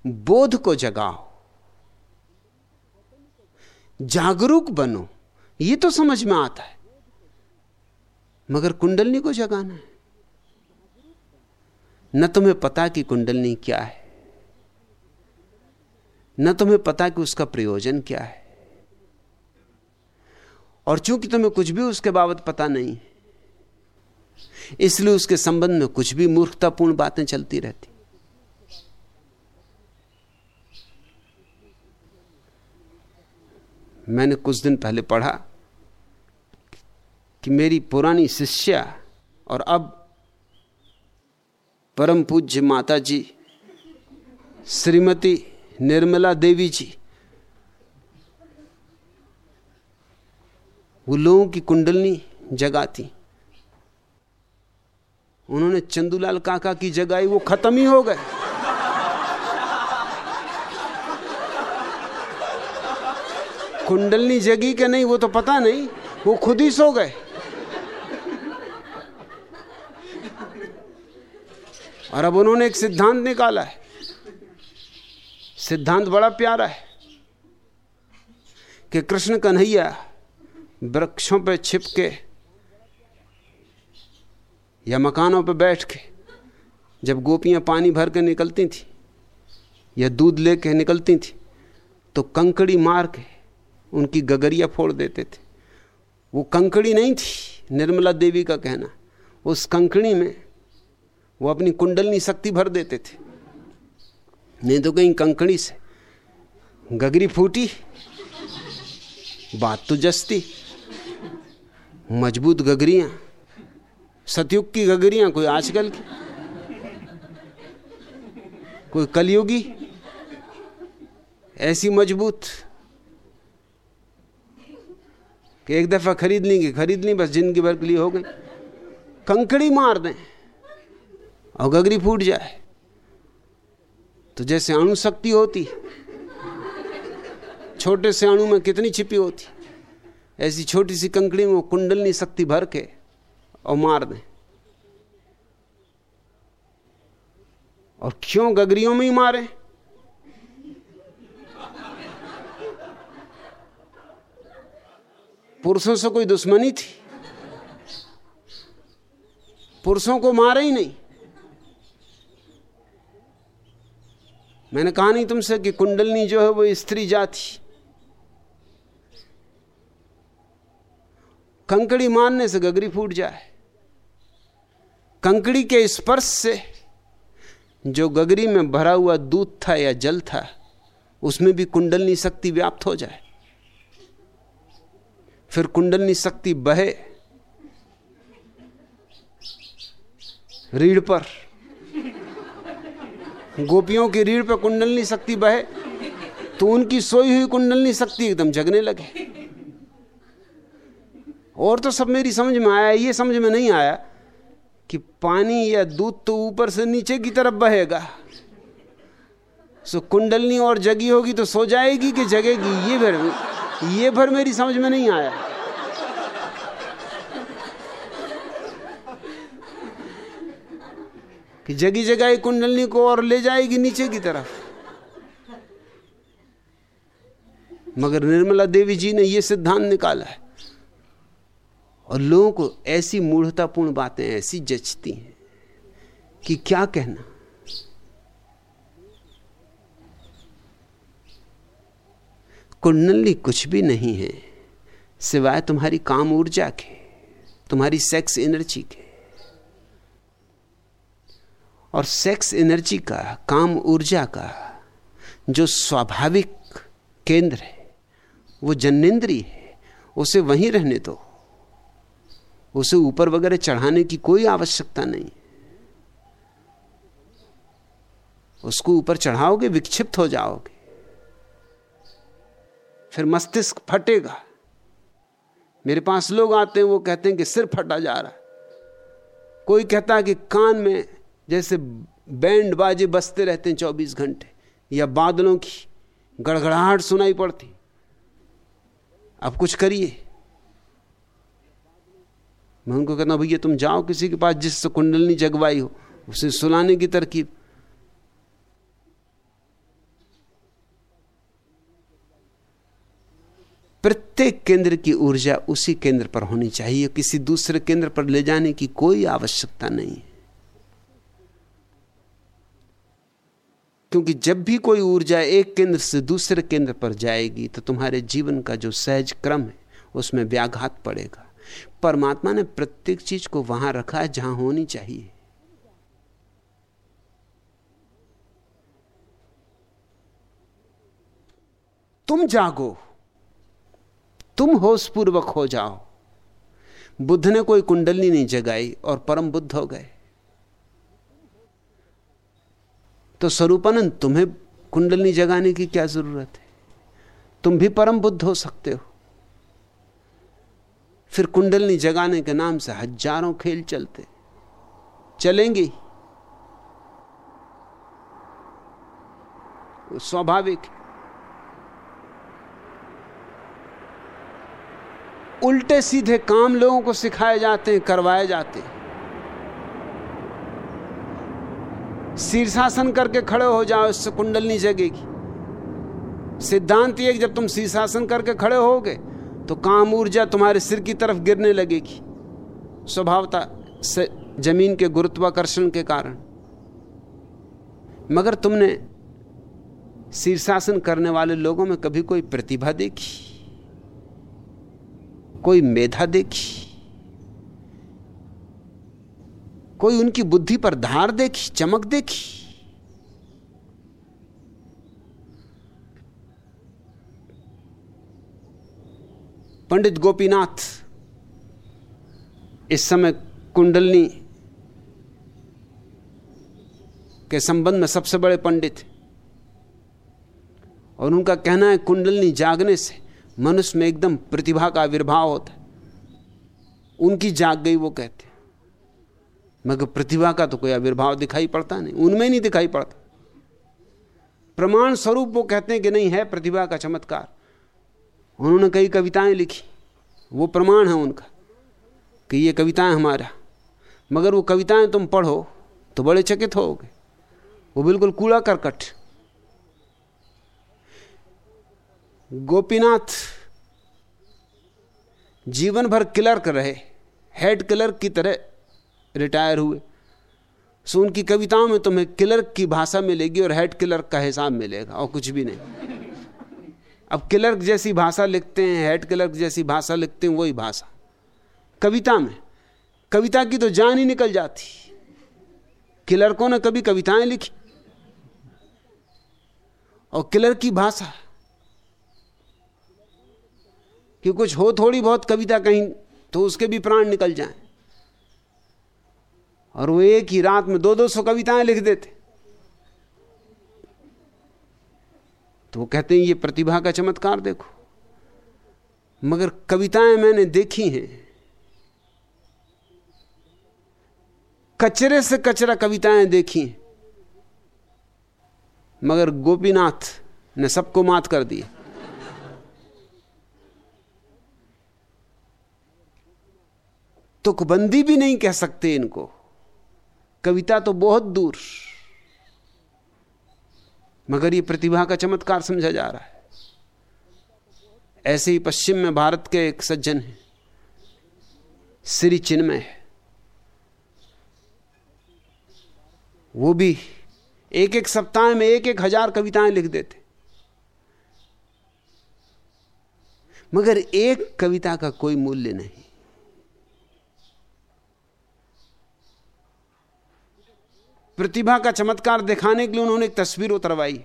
बोध को जगाओ। जागरूक बनो। ये तो समझ में आता है। मगर कुंडलनी को जगाना है। न तुम्हें पता कि कुंडलनी क्या है। न तुम्हें पता कि उसका प्रयोजन क्या है। और चूँकि तुम्हें कुछ भी उसके बाबत पता नहीं इसलिए उसके संबंध में कुछ भी मूर्खतापूर्ण बातें चलती रहती। मैंने कुछ दिन पहले पढ़ा कि मेरी पुरानी शिष्या और अब परम पूज्य माता जी श्रीमती निर्मला देवी जी, वो लोगों की कुंडलनी जगाती। उन्होंने चंदूलाल काका की जगाई, वो खत्म ही हो गए। कुंडलनी जगी के नहीं, वो तो पता नहीं। वो खुद ही सो गए। और अब उन्होंने एक सिद्धांत निकाला है। सिद्धांत बड़ा प्यारा है कि कृष्ण कन्हैया वृक्षों पर छिप के या मकानों पर बैठ के जब गोपियाँ पानी भर के निकलती थी या दूध लेके निकलती थी तो कंकड़ी मार के उनकी गगरिया फोड़ देते थे। वो कंकड़ी नहीं थी, निर्मला देवी का कहना। उस कंकड़ी में वो अपनी कुंडलनी शक्ति भर देते थे। नहीं तो कहीं कंकड़ी से गगरी फूटी, बात तो जस्ती। मज़बूत गगरियाँ, सतयुग की गगरियाँ, कोई आजकल की? कोई कलयुगी? ऐसी मज़बूत कि एक दफ़ा खरीद लेंगे खरीद ली, बस ज़िंदगी भर के लिए हो गई। कंकड़ी मार दें और गगरी फूट जाए। तो जैसे अणु शक्ति होती, छोटे से अणु में कितनी छिपी होती, ऐसी छोटी सी कंकड़ी में कुंडलनी शक्ति भर के और मार दें। और क्यों गगरियों में ही मारे? पुरुषों से कोई दुश्मनी थी? पुरुषों को मारे ही नहीं। मैंने कहा नहीं तुमसे कि कुंडलनी जो है वो स्त्री जाति। कंकड़ी मारने से गगरी फूट जाए। कंकड़ी के स्पर्श से जो गगरी में भरा हुआ दूध था या जल था, उसमें भी कुंडलनी शक्ति व्याप्त हो जाए। फिर कुंडलनी शक्ति बहे रीढ़ पर। गोपियों की रीढ़ पर कुंडलनी शक्ति बहे तो उनकी सोई हुई कुंडलनी शक्ति एकदम जगने लगे। और तो सब मेरी समझ में आया, ये समझ में नहीं आया कि पानी या दूध तो ऊपर से नीचे की तरफ़ बहेगा। सो कुंडलनी और जगी होगी तो सो जाएगी कि जगेगी, ये भर ये भर मेरी समझ में नहीं आया। कि जगी जगाई कुंडलनी को और ले जाएगी नीचे की तरफ़। मगर निर्मला देवी जी ने यह सिद्धांत निकाला है। और लोगों को ऐसी मूढ़तापूर्ण बातें ऐसी जचती हैं कि क्या कहना? कुंडली कुछ भी नहीं है, सिवाय तुम्हारी काम ऊर्जा के, तुम्हारी सेक्स एनर्जी के। और सेक्स एनर्जी का, काम ऊर्जा का, जो स्वाभाविक केंद्र है, वो जन्नेन्द्रीय है, उसे वहीं रहने दो। उसे ऊपर वगैरह चढ़ाने की कोई आवश्यकता नहीं। उसको ऊपर चढ़ाओगे, विक्षिप्त हो जाओगे। फिर मस्तिष्क फटेगा। मेरे पास लोग आते हैं, वो कहते हैं कि सिर फटा जा रहा है। कोई कहता है कि कान में जैसे बैंड बाजे बजते रहते हैं चौबीस घंटे, या बादलों की गड़गड़ाहट सुनाई पड़ती। अब कुछ करिए। मैं उनको कहता हूँ, भैया, तुम जाओ किसी के पास जिससे कुंडलनी जगवाई हो, उसे सुलाने की तरकीब प्रत्येक केंद्र की ऊर्जा उसी केंद्र पर होनी चाहिए, किसी दूसरे केंद्र पर ले जाने की कोई आवश्यकता नहीं है। क्योंकि जब भी कोई ऊर्जा एक केंद्र से दूसरे केंद्र पर जाएगी तो तुम्हारे जीवन का जो सहज क्रम है, उसमें व्याघात पड़ेगा। परमात्मा ने प्रत्येक चीज़ को वहाँ रखा है, जहाँ होनी चाहिए। तुम जागो। तुम होशपूर्वक हो जाओ। बुद्ध ने कोई कुंडली नहीं जगाई और परम बुद्ध हो गए। तो स्वरूपानंद, तुम्हें कुंडली जगाने की क्या ज़रूरत है? तुम भी परम बुद्ध हो सकते हो। फिर कुंडलनी जगाने के नाम से हज़ारों खेल चलते। चलेंगे स्वाभाविक उल्टे सीधे काम लोगों को सिखाए जाते हैं, करवाए जाते हैं। शीर्षासन करके खड़े हो जाओ, इससे कुंडलनी जगेगी। सिद्धांत ये जब तुम शीर्षासन करके खड़े होगे तो काम ऊर्जा तुम्हारे सिर की तरफ़ गिरने लगेगी। स्वभावता से ज़मीन के गुरुत्वाकर्षण के कारण। मगर तुमने शीर्षासन करने वाले लोगों में कभी कोई प्रतिभा देखी? कोई मेधा देखी? कोई उनकी बुद्धि पर धार देखी, चमक देखी? पंडित गोपीनाथ, इस समय कुंडलनी के संबंध में सबसे बड़े पंडित और उनका कहना है, कुंडलनी जागने से मनुष्य में एकदम प्रतिभा का आविर्भाव होता है। उनकी जाग गई, वो कहते हैं, मगर प्रतिभा का तो कोई आविर्भाव दिखाई पड़ता नहीं, उनमें नहीं दिखाई पड़ता। प्रमाण स्वरूप वो कहते हैं कि नहीं, है प्रतिभा का चमत्कार। उन्होंने कई कविताएँ लिखी, वो प्रमाण है उनका, कि ये कविताएँ हमारा मगर वो कविताएँ तुम पढ़ो तो बड़े चकित होगे, वो बिल्कुल कूड़ा करकट। गोपीनाथ जीवन भर क्लर्क रहे, हेड क्लर्क की तरह रिटायर हुए। सो उनकी कविताओं में तुम्हें क्लर्क की भाषा मिलेगी और हेड क्लर्क का हिसाब मिलेगा और कुछ भी नहीं। अब क्लर्क जैसी भाषा लिखते हैं, हेड क्लर्क जैसी भाषा लिखते हैं, वही भाषा। कविता में, कविता की तो जान ही निकल जाती। क्लर्कों ने कभी कविताएँ लिखी? और क्लर्क की भाषा कि कुछ हो थोड़ी बहुत कविता कहीं तो उसके भी प्राण निकल जाएँ। और वो एक ही रात में दो दो सौ कविताएँ लिख देते। तो वो कहते हैं, ये प्रतिभा का चमत्कार देखो। मगर कविताएँ मैंने देखी हैं। कचरे से कचरा कविताएँ देखी हैं। मगर गोपीनाथ ने सबको मात कर दिया तुकबंदी भी नहीं कह सकते इनको। कविता तो बहुत दूर, मगर ये प्रतिभा का चमत्कार समझा जा रहा है। ऐसे ही पश्चिम में भारत के एक सज्जन हैं, श्री चिन्मय है। वो भी एक एक सप्ताह में एक एक हज़ार कविताएँ लिख देते। मगर एक कविता का कोई मूल्य नहीं। प्रतिभा का चमत्कार दिखाने के लिए उन्होंने एक तस्वीर उतरवाई।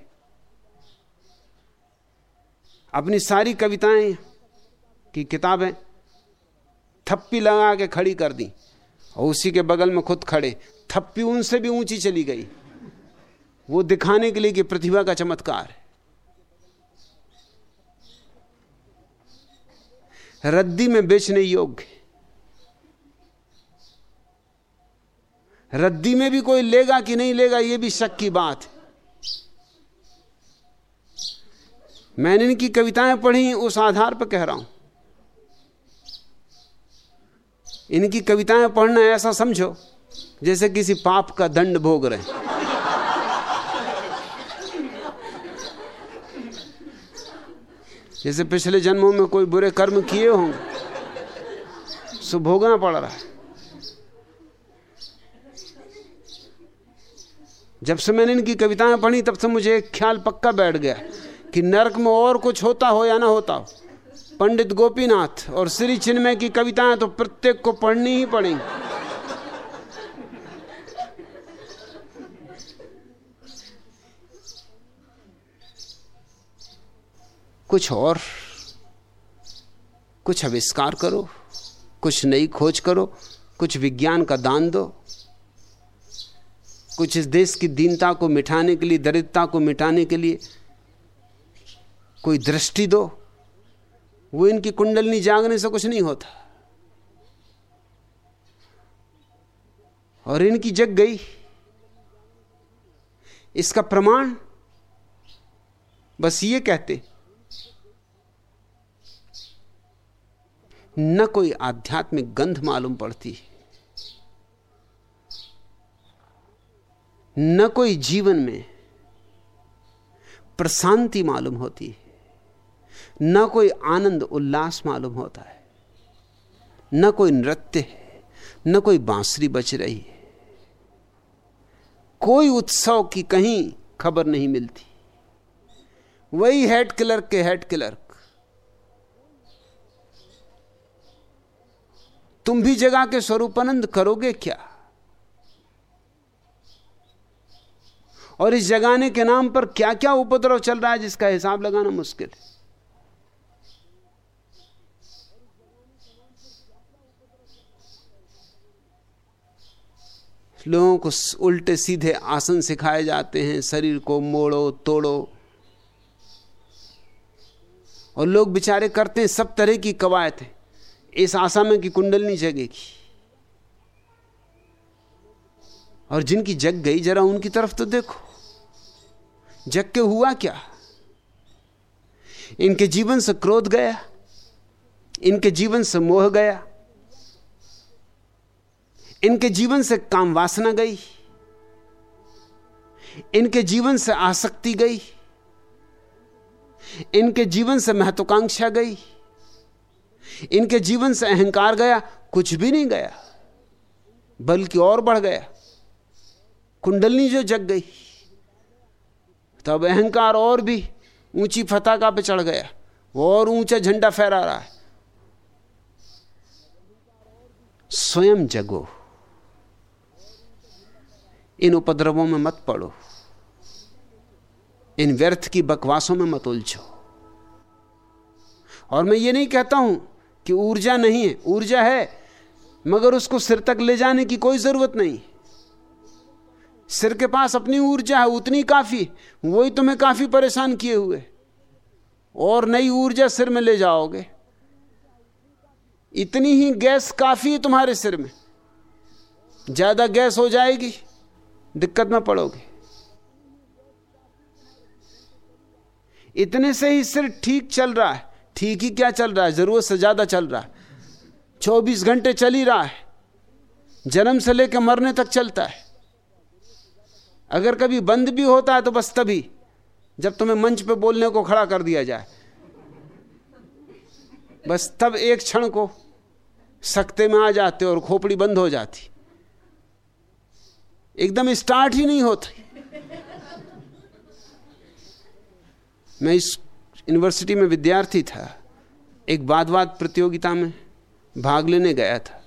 अपनी सारी कविताएँ की किताबें थप्पी लगा के खड़ी कर दी और उसी के बगल में खुद खड़े। थप्पी उनसे भी ऊँची चली गई। वो दिखाने के लिए कि प्रतिभा का चमत्कार है। रद्दी में बेचने योग्य रद्दी में भी कोई लेगा कि नहीं लेगा यह भी शक की बात है। मैंने इनकी कविताएँ पढ़ी, उस आधार पर कह रहा हूँ। इनकी कविताएँ पढ़ना ऐसा समझो, जैसे किसी पाप का दंड भोग रहे। जैसे पिछले जन्मों में कोई बुरे कर्म किए होंगे सो भोगना पड़ रहा है। जब से मैंने इनकी कविताएँ पढ़ी, तब से मुझे एक ख्याल पक्का बैठ गया कि नरक में और कुछ होता हो या ना होता हो। पंडित गोपीनाथ और श्री चिन्मय की कविताएँ तो प्रत्येक को पढ़नी ही पड़ेंगी। कुछ और, कुछ आविष्कार करो, कुछ नई खोज करो, कुछ विज्ञान का दान दो। कुछ इस देश की दीनता को मिटाने के लिए, दरिद्रता को मिटाने के लिए कोई दृष्टि दो। वो इनकी कुंडलनी जागने से कुछ नहीं होता। और इनकी जग गई। इसका प्रमाण बस ये कहते, न कोई आध्यात्मिक गंध मालूम पड़ती। है न कोई जीवन में प्रशांति मालूम होती है, न कोई आनंद उल्लास मालूम होता है, न कोई नृत्य है, न कोई बांसुरी बच रही है। कोई उत्सव की कहीं खबर नहीं मिलती। वही हेड क्लर्क के हेड क्लर्क। तुम भी जगह के स्वरूपानंद करोगे क्या? और इस जगाने के नाम पर क्या क्या उपद्रव चल रहा है जिसका हिसाब लगाना मुश्किल है? लोगों को उल्टे सीधे आसन सिखाए जाते हैं, शरीर को मोड़ो, तोड़ो। और लोग बेचारे करते हैं, सब तरह की कवायत इस आशा में कि कुंडलनी जगेगी। और जिनकी जग गई जरा उनकी तरफ़ तो देखो। जग के हुआ क्या? इनके जीवन से क्रोध गया, इनके जीवन से मोह गया, इनके जीवन से काम वासना गई, इनके जीवन से आसक्ति गई, इनके जीवन से महत्वाकांक्षा गई, इनके जीवन से अहंकार गया, कुछ भी नहीं गया, बल्कि और बढ़ गया। कुंडलनी जो जग गई। तब अहंकार और भी ऊँची फताका पे चढ़ गया और ऊँचा झंडा फहरा रहा है। स्वयं जगो। इन उपद्रवों में मत पड़ो। इन व्यर्थ की बकवासों में मत उलझो। और मैं ये नहीं कहता हूँ कि ऊर्जा नहीं है, ऊर्जा है, मगर उसको सिर तक ले जाने की कोई ज़रूरत नहीं। सिर के पास अपनी ऊर्जा है, उतनी काफ़ी। वही तुम्हें काफ़ी परेशान किए हुए। और नई ऊर्जा सिर में ले जाओगे। इतनी ही गैस काफ़ी है तुम्हारे सिर में। ज़्यादा गैस हो जाएगी, दिक्कत में पड़ोगे। इतने से ही सिर ठीक चल रहा है। ठीक ही क्या चल रहा है? ज़रूरत से ज़्यादा चल रहा है। चौबीस घंटे चल ही रहा है। जन्म से लेकर मरने तक चलता है। अगर कभी बंद भी होता है तो बस तभी, जब तुम्हें मंच पे बोलने को खड़ा कर दिया जाए। बस तब एक क्षण को सकते में आ जाते और खोपड़ी बंद हो जाती। एकदम स्टार्ट ही नहीं होती। मैं इस यूनिवर्सिटी में विद्यार्थी था, एक वाद वाद प्रतियोगिता में भाग लेने गया था।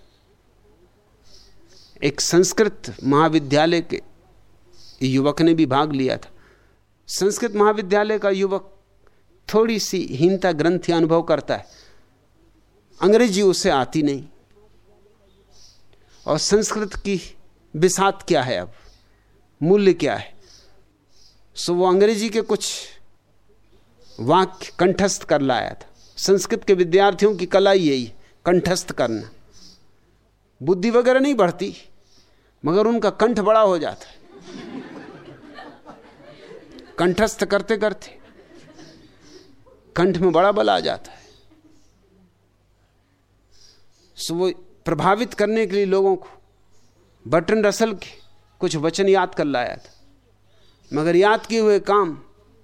एक संस्कृत महाविद्यालय के युवक ने भी भाग लिया था। संस्कृत महाविद्यालय का युवक थोड़ी सी हीनता ग्रंथि अनुभव करता है। अंग्रेज़ी उसे आती नहीं। और संस्कृत की बिसात क्या है अब? मूल्य क्या है? सो वो अंग्रेज़ी के कुछ वाक्य कंठस्थ कर लाया था। संस्कृत के विद्यार्थियों की कला यही, कंठस्थ करना। बुद्धि वगैरह नहीं बढ़ती, मगर उनका कंठ बड़ा हो जाता है। कंठस्थ करते करते कंठ में बड़ा बल आ जाता है। सो वो प्रभावित करने के लिए लोगों को बटन रसल के कुछ वचन याद कर लाया था। मगर याद किए हुए काम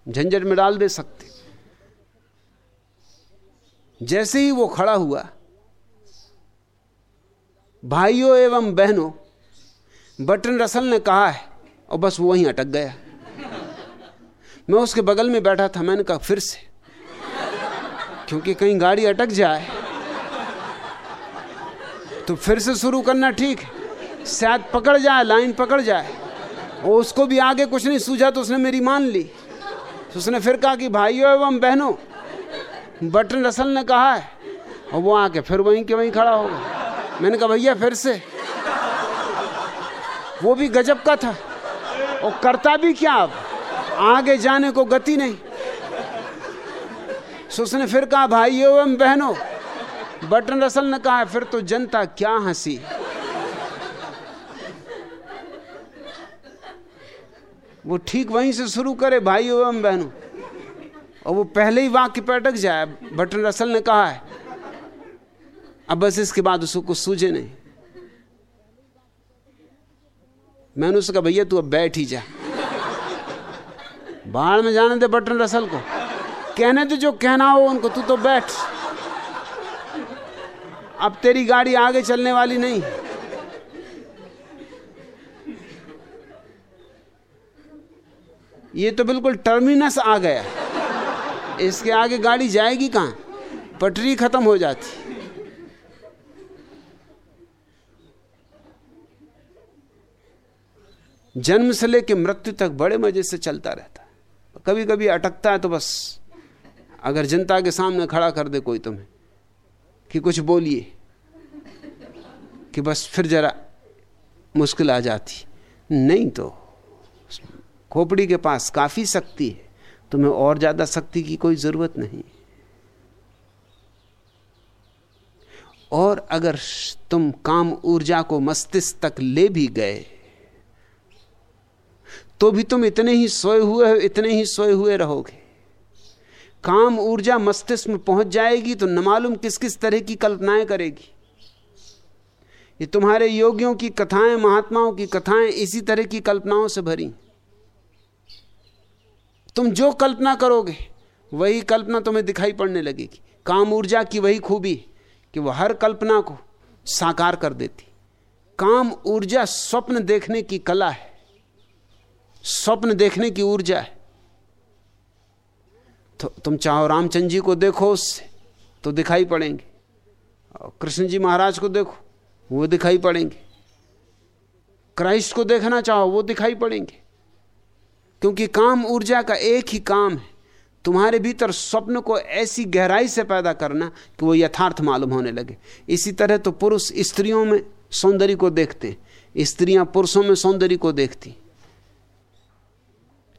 झंझट में डाल दे सकते। जैसे ही वो खड़ा हुआ, भाइयों एवं बहनों, बटन रसल ने कहा है और बस वो वहीं अटक गया। मैं उसके बगल में बैठा था, मैंने कहा, फिर से। क्योंकि कहीं गाड़ी अटक जाए तो फिर से शुरू करना ठीक है। शायद पकड़ जाए, लाइन पकड़ जाए। और उसको भी आगे कुछ नहीं सूझा तो उसने मेरी मान ली। तो उसने फिर कहा कि, भाइयों एवं बहनों, बटन रसल ने कहा है। और वो आके फिर वहीं के वहीं खड़ा हो गया। मैंने कहा, भैया, फिर से। वो भी गजब का था। और करता भी क्या अब? आगे जाने को गति नहीं। सो उसने फिर कहा भाइयों एवं बहनों, बटन रसल ने कहा, फिर तो जनता क्या हँसी? वो ठीक वहीं से शुरू करे भाइयों एवं बहनों, और वो पहले ही वाक्य पे अटक जाए, बटन रसल ने कहा है। अब बस इसके बाद उसको कुछ सूझे नहीं। मैंने उससे कहा, भैया, तू अब बैठ ही जा। बाहर में जाने दे बटन रसल को। कहने तो जो कहना हो उनको, तू तो बैठ। अब तेरी गाड़ी आगे चलने वाली नहीं। ये तो बिल्कुल टर्मिनस आ गया। इसके आगे गाड़ी जाएगी कहाँ? पटरी खत्म हो जाती। जन्म से लेकर मृत्यु तक बड़े मज़े से चलता रहता। कभी कभी अटकता है तो बस। अगर जनता के सामने खड़ा कर दे कोई तुम्हें, कि कुछ बोलिए, कि बस फिर जरा मुश्किल आ जाती। नहीं तो खोपड़ी के पास काफ़ी शक्ति है, तुम्हें और ज़्यादा शक्ति की कोई ज़रूरत नहीं। और अगर तुम काम ऊर्जा को मस्तिष्क तक ले भी गए तो भी तुम इतने ही सोए हुए हो, इतने ही सोए हुए रहोगे। काम ऊर्जा मस्तिष्क में पहुँच जाएगी तो न मालूम किस किस तरह की कल्पनाएँ करेगी। ये तुम्हारे योगियों की कथाएँ, महात्माओं की कथाएँ इसी तरह की कल्पनाओं से भरी। तुम जो कल्पना करोगे, वही कल्पना तुम्हें दिखाई पड़ने लगेगी। काम ऊर्जा की वही खूबी कि वह हर कल्पना को साकार कर देती। काम ऊर्जा स्वप्न देखने की कला है। स्वप्न देखने की ऊर्जा है। तो तुम चाहो रामचंद्र जी को देखो उससे तो दिखाई पड़ेंगे। और कृष्ण जी महाराज को देखो, वो दिखाई पड़ेंगे। क्राइस्ट को देखना चाहो, वो दिखाई पड़ेंगे। क्योंकि काम ऊर्जा का एक ही काम है। तुम्हारे भीतर स्वप्न को ऐसी गहराई से पैदा करना कि वो यथार्थ मालूम होने लगे। इसी तरह तो पुरुष स्त्रियों में सौंदर्य को देखते हैं। स्त्रियाँ पुरुषों में सौंदर्य को देखती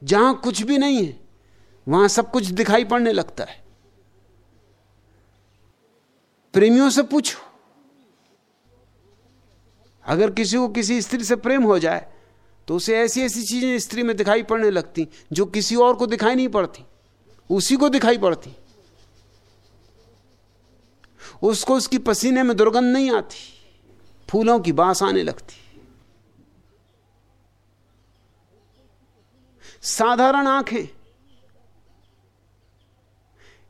जहाँ कुछ भी नहीं है, वहाँ सब कुछ दिखाई पड़ने लगता है। प्रेमियों से पूछो। अगर किसी को किसी स्त्री से प्रेम हो जाए तो उसे ऐसी ऐसी चीज़ें स्त्री में दिखाई पड़ने लगती, जो किसी और को दिखाई नहीं पड़ती, उसी को दिखाई पड़ती। उसको उसकी पसीने में दुर्गंध नहीं आती, फूलों की बास आने लगती। साधारण आँखें।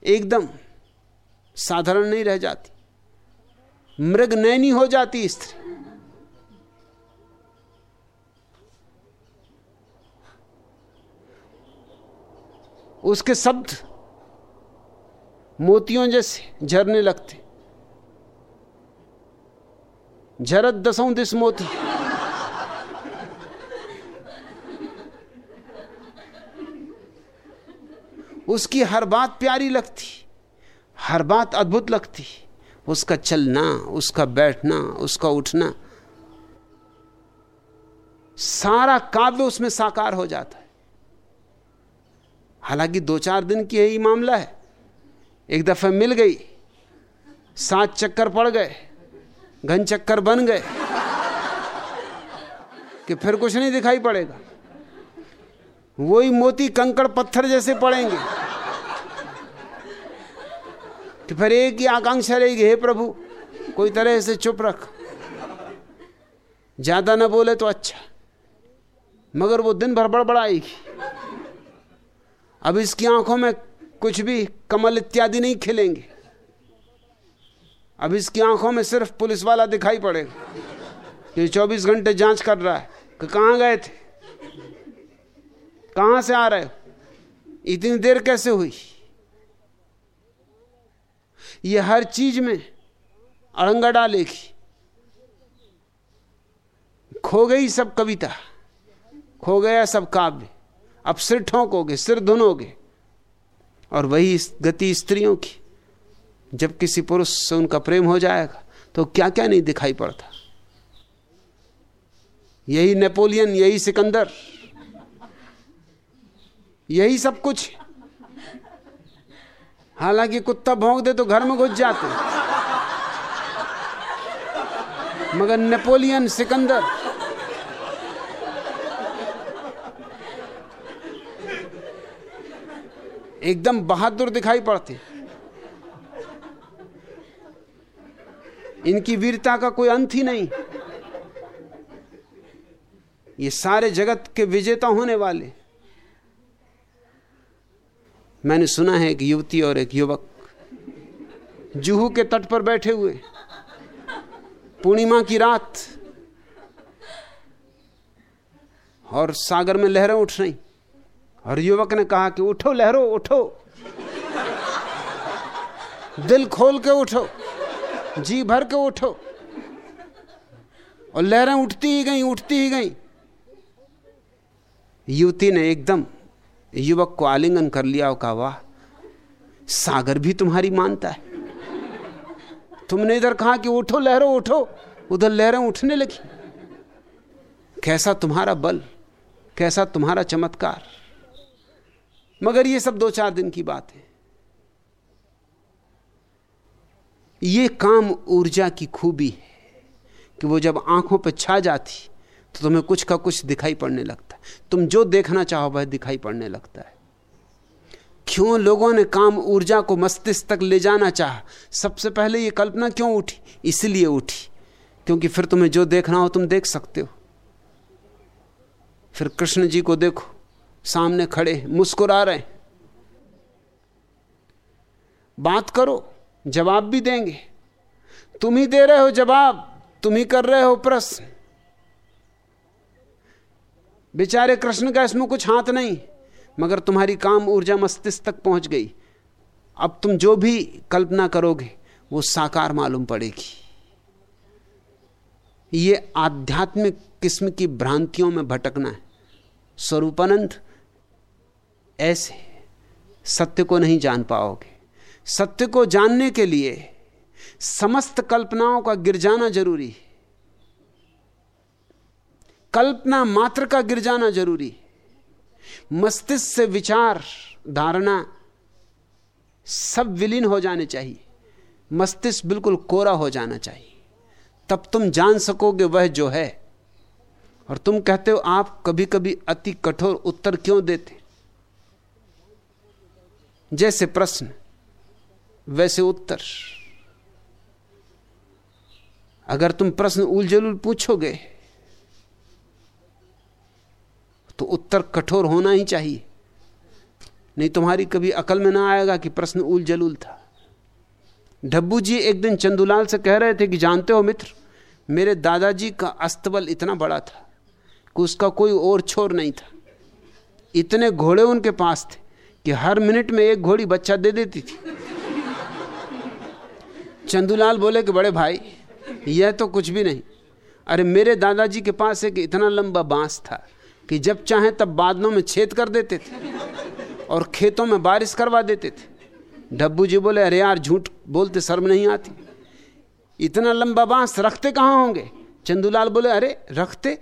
एकदम साधारण नहीं रह जाती। मृग नैनी हो जाती स्त्री। उसके शब्द मोतियों जैसे झरने लगते। झरत दसों दिस मोती। उसकी हर बात प्यारी लगती, हर बात अद्भुत लगती। उसका चलना, उसका बैठना, उसका उठना, सारा काव्य उसमें साकार हो जाता है। हालाँकि दो चार दिन की यही मामला है। एक दफे मिल गई, सात चक्कर पड़ गए, घन चक्कर बन गए, कि फिर कुछ नहीं दिखाई पड़ेगा। वही मोती कंकड़ पत्थर जैसे पड़ेंगे। कि फिर एक ही आकांक्षा रहेगी, हे प्रभु, कोई तरह से चुप रख। ज़्यादा ना बोले तो अच्छा मगर वो दिन भर बड़बड़ाएगी। अब इसकी आँखों में कुछ भी कमल इत्यादि नहीं खिलेंगे। अब इसकी आँखों में सिर्फ़ पुलिस वाला दिखाई पड़ेगा। ये 24 घंटे जाँच कर रहा है कि कहाँ गए थे? कहाँ से आ रहे हो? इतनी देर कैसे हुई? ये हर चीज़ में अड़ंगा डालेगी। खो गई सब कविता, खो गया सब काव्य। अब सिर ठोंकोगे, सिर धुनोगे। और वही गति स्त्रियों की, जब किसी पुरुष से उनका प्रेम हो जाएगा तो क्या क्या नहीं दिखाई पड़ता। यही नेपोलियन, यही सिकंदर। यही सब कुछ। हालाँकि कुत्ता भोंक दे तो घर में घुस जाते। मगर नेपोलियन सिकंदर। एकदम बहादुर दिखाई पड़ते। इनकी वीरता का कोई अंत ही नहीं। ये सारे जगत के विजेता होने वाले। मैंने सुना है एक युवती और एक युवक जुहू के तट पर बैठे हुए। पूर्णिमा की रात। और सागर में लहरें उठ रही। और युवक ने कहा कि उठो, लहरो, उठो। दिल खोल के उठो, जी भर के उठो। और लहरें उठती ही गई, उठती ही गई। युवती ने एकदम युवक को आलिंगन कर लिया और कहा, वाह, सागर भी तुम्हारी मानता है। तुमने इधर कहा कि उठो, लहरों उठो, उधर लहरें उठने लगी। कैसा तुम्हारा बल, कैसा तुम्हारा चमत्कार। मगर ये सब दो चार दिन की बात है। ये काम ऊर्जा की खूबी है कि वो जब आँखों पर छा जाती तो तुम्हें कुछ का कुछ दिखाई पड़ने लगता है। तुम जो देखना चाहो वह दिखाई पड़ने लगता है। क्यों लोगों ने काम ऊर्जा को मस्तिष्क तक ले जाना चाहा? सबसे पहले ये कल्पना क्यों उठी? इसलिए उठी। क्योंकि फिर तुम्हें जो देखना हो तुम देख सकते हो। फिर कृष्ण जी को देखो। सामने खड़े मुस्कुरा रहे बात करो, जवाब भी देंगे। तुम ही दे रहे हो जवाब, तुम ही कर रहे हो प्रश्न। बेचारे कृष्ण का इसमें कुछ हाथ नहीं, मगर तुम्हारी काम ऊर्जा मस्तिष्क तक पहुँच गई। अब तुम जो भी कल्पना करोगे, वो साकार मालूम पड़ेगी। ये आध्यात्मिक किस्म की भ्रांतियों में भटकना है। स्वरूपानंद, ऐसे सत्य को नहीं जान पाओगे। सत्य को जानने के लिए समस्त कल्पनाओं का गिर जाना ज़रूरी है। कल्पना मात्र का गिर जाना ज़रूरी मस्तिष्क से विचार, धारणा सब विलीन हो जाने चाहिए। मस्तिष्क बिल्कुल कोरा हो जाना चाहिए। तब तुम जान सकोगे वह जो है। और तुम कहते हो, आप कभी कभी अति कठोर उत्तर क्यों देते? जैसे प्रश्न, वैसे उत्तर। अगर तुम प्रश्न उलझुल पूछोगे तो उत्तर कठोर होना ही चाहिए। नहीं तुम्हारी कभी अकल में ना आएगा कि प्रश्न उल जलूल था। डब्बू जी एक दिन चंदूलाल से कह रहे थे कि जानते हो मित्र, मेरे दादाजी का अस्तबल इतना बड़ा था कि उसका कोई और छोर नहीं था। इतने घोड़े उनके पास थे कि हर मिनट में एक घोड़ी बच्चा दे देती थी। चंदूलाल बोले कि बड़े भाई, यह तो कुछ भी नहीं। अरे मेरे दादाजी के पास एक इतना लंबा बाँस था कि जब चाहे तब बादलों में छेद कर देते थे और खेतों में बारिश करवा देते थे। डब्बू जी बोले, अरे यार, झूठ बोलते शर्म नहीं आती। इतना लंबा बाँस रखते कहाँ होंगे? चंदूलाल बोले, अरे, रखते?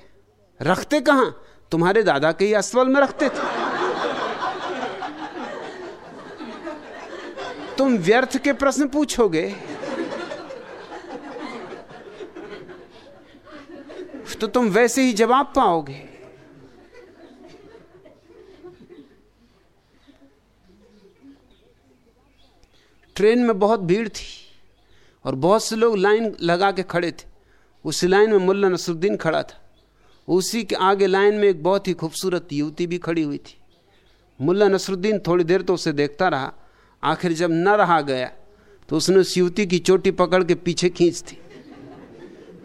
रखते कहाँ? तुम्हारे दादा के ही अस्वल में रखते थे। तुम व्यर्थ के प्रश्न पूछोगे। तो तुम वैसे ही जवाब पाओगे। ट्रेन में बहुत भीड़ थी और बहुत से लोग लाइन लगा के खड़े थे। उसी लाइन में मुल्ला नसरुद्दीन खड़ा था। उसी के आगे लाइन में एक बहुत ही खूबसूरत युवती भी खड़ी हुई थी। मुल्ला नसरुद्दीन थोड़ी देर तो उसे देखता रहा। आखिर जब न रहा गया तो उसने उस युवती की चोटी पकड़ के पीछे खींच थी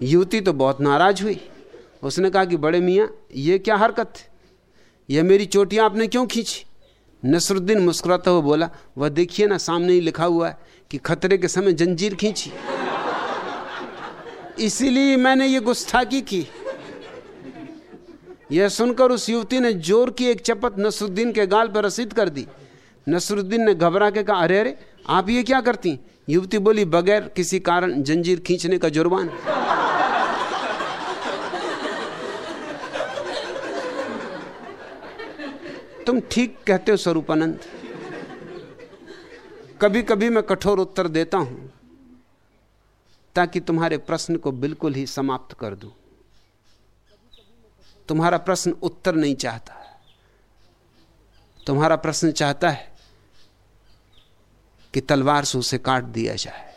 युवती तो बहुत नाराज़ हुई। उसने कहा कि, बड़े मियाँ, ये क्या हरकत यह मेरी चोटियाँ आपने क्यों खींची? नसरुद्दीन मुस्कुराता हुआ बोला, वह देखिए ना, सामने ही लिखा हुआ है कि खतरे के समय जंजीर खींची। इसीलिए मैंने ये गुस्ताखी की। यह सुनकर उस युवती ने ज़ोर की एक चपत नसरुद्दीन के गाल पर रसीद कर दी। नसरुद्दीन ने घबरा के कहा, अरे अरे, आप ये क्या करती? युवती बोली, बगैर किसी कारण जंजीर खींचने का जुर्माना। तुम ठीक कहते हो, स्वरूपानंद। कभी कभी मैं कठोर उत्तर देता हूँ, ताकि तुम्हारे प्रश्न को बिल्कुल ही समाप्त कर दूँ। तुम्हारा प्रश्न उत्तर नहीं चाहता। तुम्हारा प्रश्न चाहता है कि तलवार से उसे काट दिया जाए।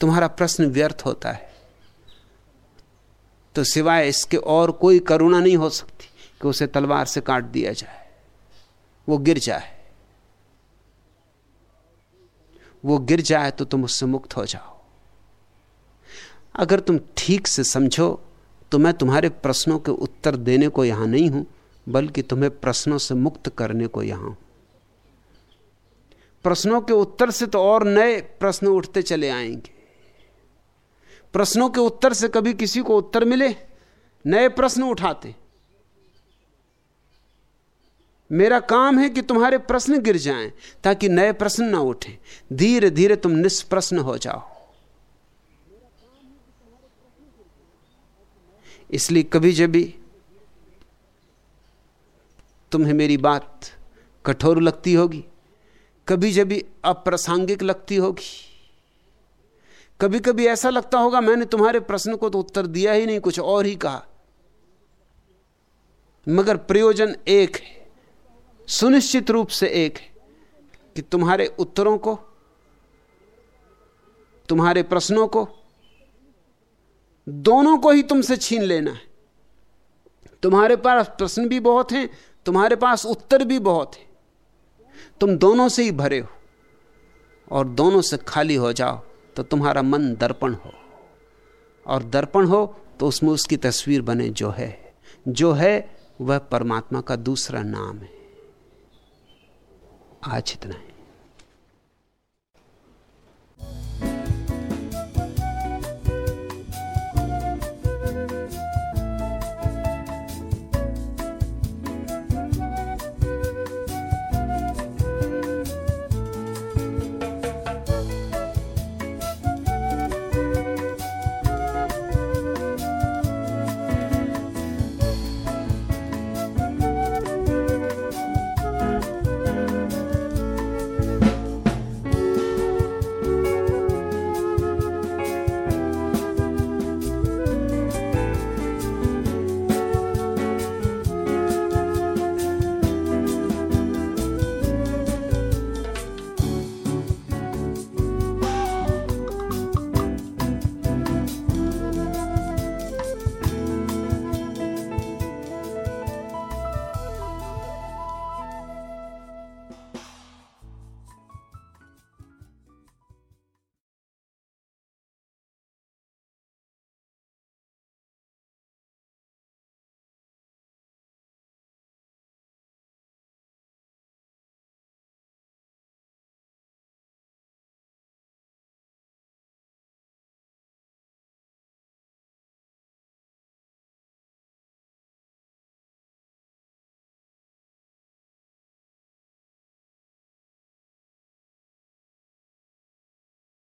तुम्हारा प्रश्न व्यर्थ होता है। तो सिवाय इसके और कोई करुणा नहीं हो सकती कि उसे तलवार से काट दिया जाए। वो गिर जाए। वो गिर जाए तो तुम उससे मुक्त हो जाओ। अगर तुम ठीक से समझो तो मैं तुम्हारे प्रश्नों के उत्तर देने को यहाँ नहीं हूँ, बल्कि तुम्हें प्रश्नों से मुक्त करने को यहाँ हूँ। प्रश्नों के उत्तर से तो और नए प्रश्न उठते चले आएँगे। प्रश्नों के उत्तर से कभी किसी को उत्तर मिले, नए प्रश्न उठाते। मेरा काम है कि तुम्हारे प्रश्न गिर जाएँ, ताकि नए प्रश्न ना उठे। धीरे धीरे तुम निष्प्रश्न हो जाओ। इसलिए कभी जब भी तुम्हें मेरी बात कठोर लगती होगी, कभी जब भी अप्रासंगिक लगती होगी कभी कभी ऐसा लगता होगा, मैंने तुम्हारे प्रश्न को तो उत्तर दिया ही नहीं, कुछ और ही कहा। मगर प्रयोजन एक है, सुनिश्चित रूप से एक है कि तुम्हारे उत्तरों को, तुम्हारे प्रश्नों को, दोनों को ही तुमसे छीन लेना है। तुम्हारे पास प्रश्न भी बहुत हैं, तुम्हारे पास उत्तर भी बहुत हैं। तुम दोनों से ही भरे हो और दोनों से खाली हो जाओ। तो तुम्हारा मन दर्पण हो। और दर्पण हो तो उसमें उसकी तस्वीर बने जो है। जो है, वह परमात्मा का दूसरा नाम है। आज इतना है।